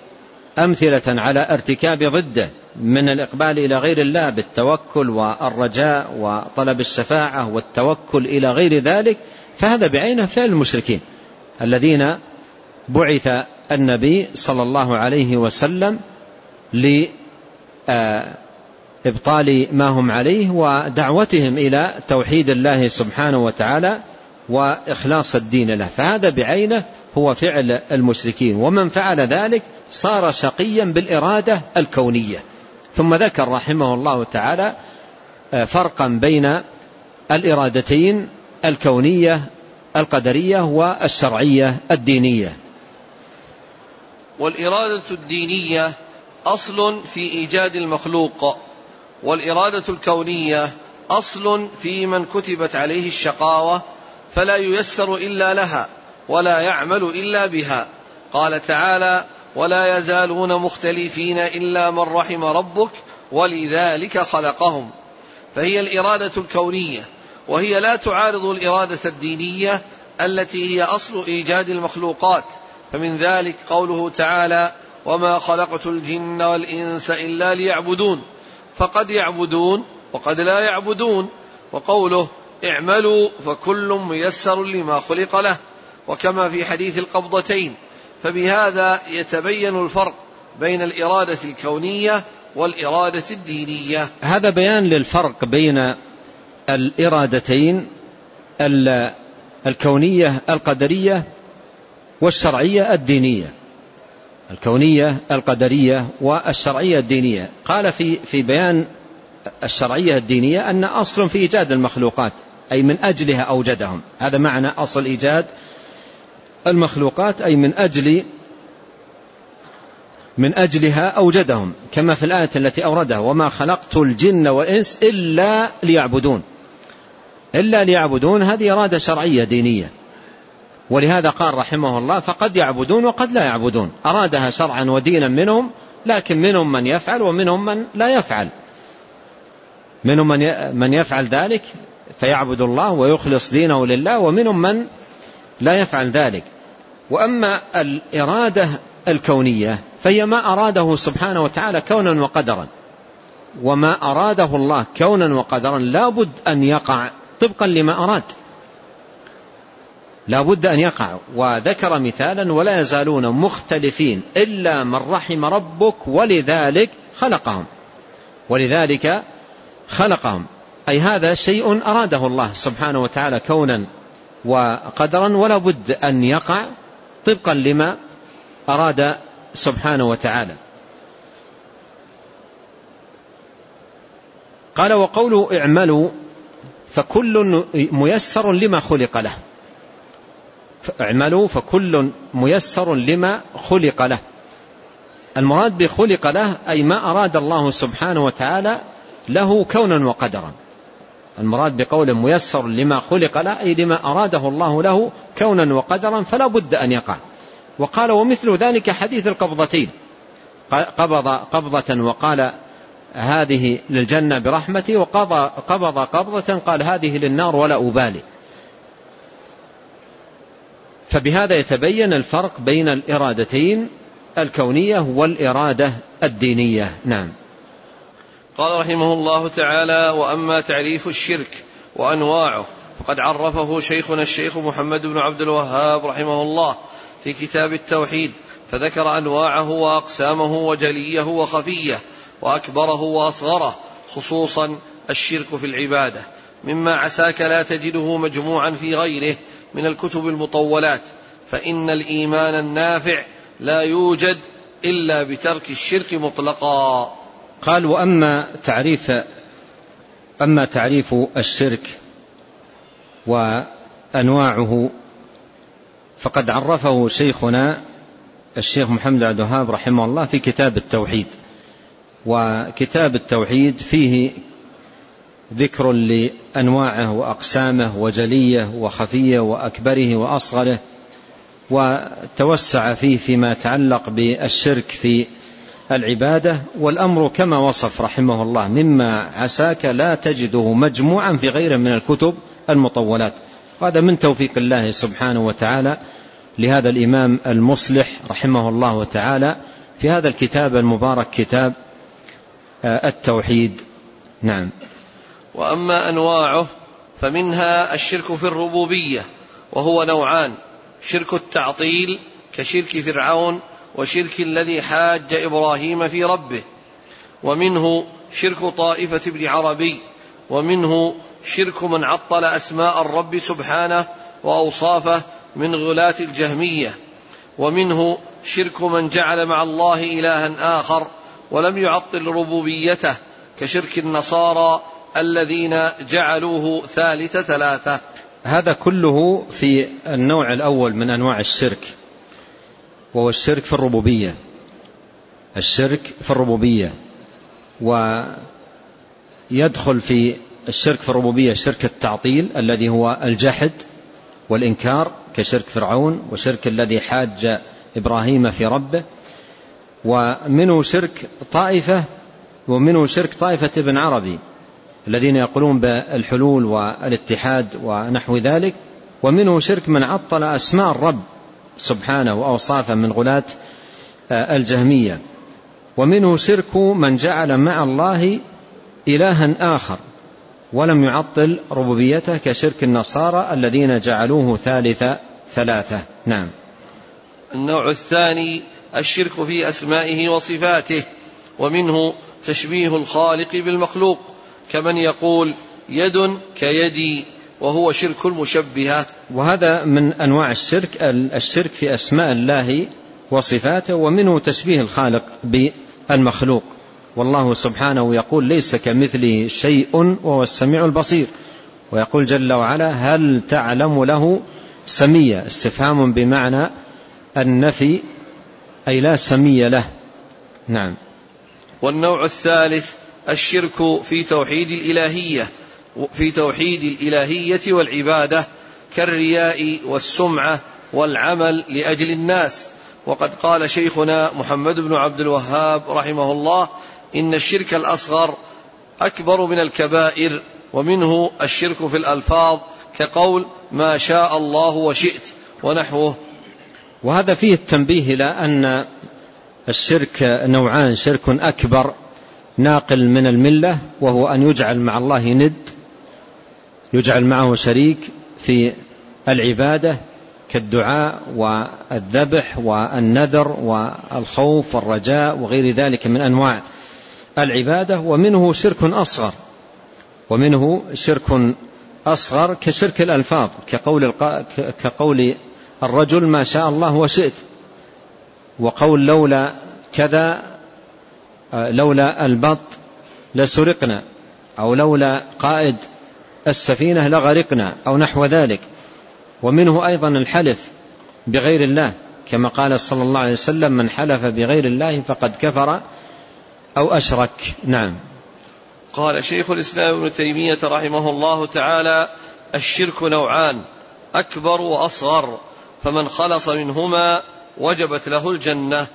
أمثلة على ارتكاب ضده من الإقبال إلى غير الله بالتوكل والرجاء وطلب الشفاعة والتوكل إلى غير ذلك فهذا بعينه فعل المشركين الذين بعث النبي صلى الله عليه وسلم لإبطال ما هم عليه ودعوتهم إلى توحيد الله سبحانه وتعالى وإخلاص الدين له. فهذا بعينه هو فعل المشركين. ومن فعل ذلك صار شقيا بالإرادة الكونية. ثم ذكر رحمه الله تعالى فرقا بين الإرادتين الكونية القدرية والشرعية الدينية. والإرادة الدينية أصل في إيجاد المخلوق والإرادة الكونية أصل في من كتبت عليه الشقاوة فلا ييسر إلا لها ولا يعمل إلا بها. قال تعالى ولا يزالون مختلفين إلا من رحم ربك ولذلك خلقهم. فهي الإرادة الكونية وهي لا تعارض الإرادة الدينية التي هي أصل إيجاد المخلوقات. فمن ذلك قوله تعالى وما خلقت الجن والإنس إلا ليعبدون فقد يعبدون وقد لا يعبدون. وقوله اعملوا فكل ميسر لما خلق له. وكما في حديث القبضتين فبهذا يتبين الفرق بين الإرادة الكونية والإرادة الدينية. هذا بيان للفرق بين الإرادتين الكونية القدرية والشرعية الدينية. الكونية القدرية والشرعية الدينية. قال في في بيان الشرعية الدينية أن أصل في إيجاد المخلوقات أي من أجلها أوجدهم. هذا معنى أصل إيجاد المخلوقات أي من أجل من أجلها أوجدهم كما في الآية التي أوردها وما خلقت الجن والإنس إلا ليعبدون. إلا ليعبدون هذه إرادة شرعية دينية. ولهذا قال رحمه الله فقد يعبدون وقد لا يعبدون. أرادها شرعا ودينا منهم لكن منهم من يفعل ومنهم من لا يفعل. منهم من يفعل ذلك فيعبد الله ويخلص دينه لله ومنهم من لا يفعل ذلك. وأما الإرادة الكونية فهي ما أراده سبحانه وتعالى كونا وقدرا. وما أراده الله كونا وقدرا لا بد أن يقع طبقا لما أراد. لا بد أن يقع. وذكر مثالا ولا يزالون مختلفين إلا من رحم ربك ولذلك خلقهم. ولذلك خلقهم. أي هذا شيء أراده الله سبحانه وتعالى كونا وقدرا ولا بد أن يقع طبقا لما أراد سبحانه وتعالى. قال وقوله اعملوا فكل ميسر لما خلق له. اعملوا فكل ميسر لما خلق له. المراد بخلق له أي ما أراد الله سبحانه وتعالى له كونا وقدرا. المراد بقول ميسر لما خلق له أي لما أراده الله له كونا وقدرا فلا بد أن يقع. وقال ومثل ذلك حديث القبضتين. قبض قبضة وقال هذه للجنة برحمتي وقبض قبض قبضة قال هذه للنار ولا أبالي. فبهذا يتبين الفرق بين الإرادتين الكونية والإرادة الدينية. نعم. قال رحمه الله تعالى وأما تعريف الشرك وأنواعه فقد عرفه شيخنا الشيخ محمد بن عبد الوهاب رحمه الله في كتاب التوحيد فذكر أنواعه وأقسامه وجليه وخفيه وأكبره وأصغره خصوصا الشرك في العبادة. مما عساك لا تجده مجموعا في غيره من الكتب المطولات فإن الإيمان النافع لا يوجد إلا بترك الشرك مطلقا. قال وأما تعريف أما تعريف الشرك وأنواعه فقد عرفه شيخنا الشيخ محمد عبد الوهاب رحمه الله في كتاب التوحيد. وكتاب التوحيد فيه ذكر لأنواعه وأقسامه وجلية وخفية وأكبره وأصغره وتوسع فيه فيما يتعلق بالشرك في العبادة والأمر كما وصف رحمه الله مما عساك لا تجده مجموعا في غيره من الكتب المطولات. وهذا من توفيق الله سبحانه وتعالى لهذا الإمام المصلح رحمه الله تعالى في هذا الكتاب المبارك كتاب آه، التوحيد. نعم. وأما أنواعه فمنها الشرك في الربوبية وهو نوعان شرك التعطيل كشرك فرعون وشرك الذي حاج إبراهيم في ربه ومنه شرك طائفة ابن عربي ومنه شرك من عطل أسماء الرب سبحانه وأوصافه من غلاة الجهمية ومنه شرك من جعل مع الله إلها آخر ولم يعطل ربوبيته كشرك النصارى الذين جعلوه ثالث ثلاثة. هذا كله في النوع الأول من أنواع الشرك. وهو الشرك في الربوبية. الشرك في الربوبية. ويدخل في الشرك في الربوبية شرك التعطيل الذي هو الجحد والإنكار كشرك فرعون وشرك الذي حاج إبراهيم في ربه. ومنه شرك طائفة ومنه شرك طائفة ابن عربي الذين يقولون بالحلول والاتحاد ونحو ذلك. ومنه شرك من عطل أسماء الرب سبحانه وأوصافه من غلاة الجهمية. ومنه شرك من جعل مع الله إلها آخر ولم يعطل ربوبيته كشرك النصارى الذين جعلوه ثالث ثلاثة. نعم. النوع الثاني الشرك في أسمائه وصفاته ومنه تشبيه الخالق بالمخلوق كمن يقول يد كيدي. وهو شرك المشبهه وهذا من أنواع الشرك الشرك في أسماء الله وصفاته ومنه تشبيه الخالق بالمخلوق. والله سبحانه يقول ليس كمثله شيء وهو السميع البصير. ويقول جل وعلا هل تعلم له سمية؟ استفهام بمعنى النفي أي لا سمي له. نعم. والنوع الثالث الشرك في توحيد الإلهية. في توحيد الإلهية والعبادة كالرياء والسمعة والعمل لأجل الناس. وقد قال شيخنا محمد بن عبد الوهاب رحمه الله إن الشرك الأصغر أكبر من الكبائر ومنه الشرك في الألفاظ كقول ما شاء الله وشئت ونحوه. وهذا فيه التنبيه إلى أن الشرك نوعان شرك أكبر ناقل من الملة وهو أن يجعل مع الله ند يجعل معه شريك في العبادة كالدعاء والذبح والنذر والخوف والرجاء وغير ذلك من أنواع العبادة. ومنه شرك أصغر ومنه شرك أصغر كشرك الألفاظ كقول, كقول الرجل ما شاء الله وشئت وقول لولا كذا لولا البط لسرقنا أو لولا قائد السفينة لغرقنا أو نحو ذلك. ومنه أيضا الحلف بغير الله كما قال صلى الله عليه وسلم من حلف بغير الله فقد كفر أو أشرك. نعم. قال شيخ الإسلام ابن تيمية رحمه الله تعالى الشرك نوعان أكبر وأصغر فمن خلص منهما وجبت له الجنة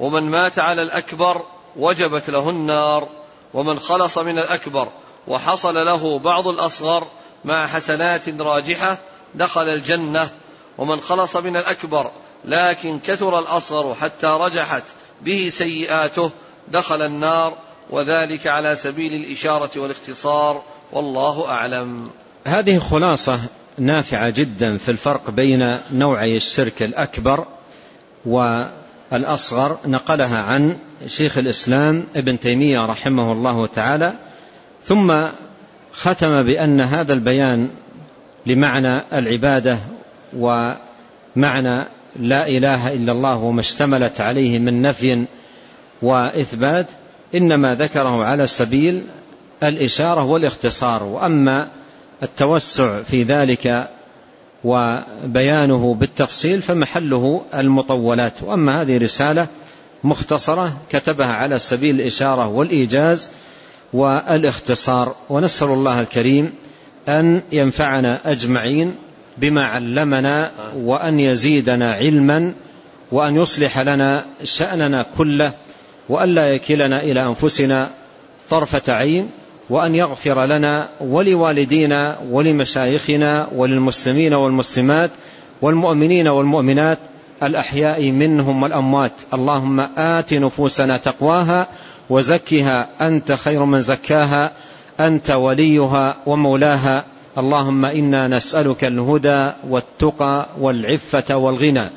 ومن مات على الأكبر وجبت له النار ومن خلص من الأكبر وحصل له بعض الأصغر مع حسنات راجحة دخل الجنة ومن خلص من الأكبر لكن كثر الأصغر حتى رجحت به سيئاته دخل النار وذلك على سبيل الإشارة والاختصار والله أعلم. هذه خلاصة نافعة جدا في الفرق بين نوعي الشرك الأكبر والأصغر نقلها عن شيخ الإسلام ابن تيمية رحمه الله تعالى ثم ختم بأن هذا البيان لمعنى العبادة ومعنى لا إله إلا الله وما اشتملت عليه من نفي وإثبات إنما ذكره على سبيل الإشارة والاختصار. وأما التوسع في ذلك وبيانه بالتفصيل فمحله المطولات. وأما هذه رسالة مختصرة كتبها على سبيل الإشارة والإيجاز والاختصار ونسأل الله الكريم أن ينفعنا أجمعين بما علمنا وأن يزيدنا علما وأن يصلح لنا شأننا كله وأن لا يكلنا إلى أنفسنا طرفة عين وأن يغفر لنا ولوالدينا ولمشايخنا وللمسلمين والمسلمات والمؤمنين والمؤمنات الأحياء منهم والأموات. اللهم آت نفوسنا تقواها وزكها أنت خير من زكاها أنت وليها ومولاها. اللهم إنا نسألك الهدى والتقى والعفة والغنى.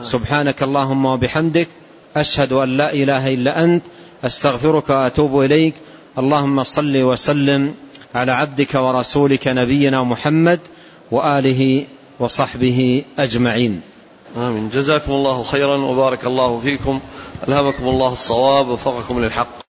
سبحانك اللهم وبحمدك أشهد أن لا إله إلا أنت أستغفرك وأتوب إليك. اللهم صل وسلم على عبدك ورسولك نبينا محمد وآله وصحبه أجمعين. آمين. جزاكم الله خيرا وبارك الله فيكم. ألهمكم الله الصواب وفقكم للحق.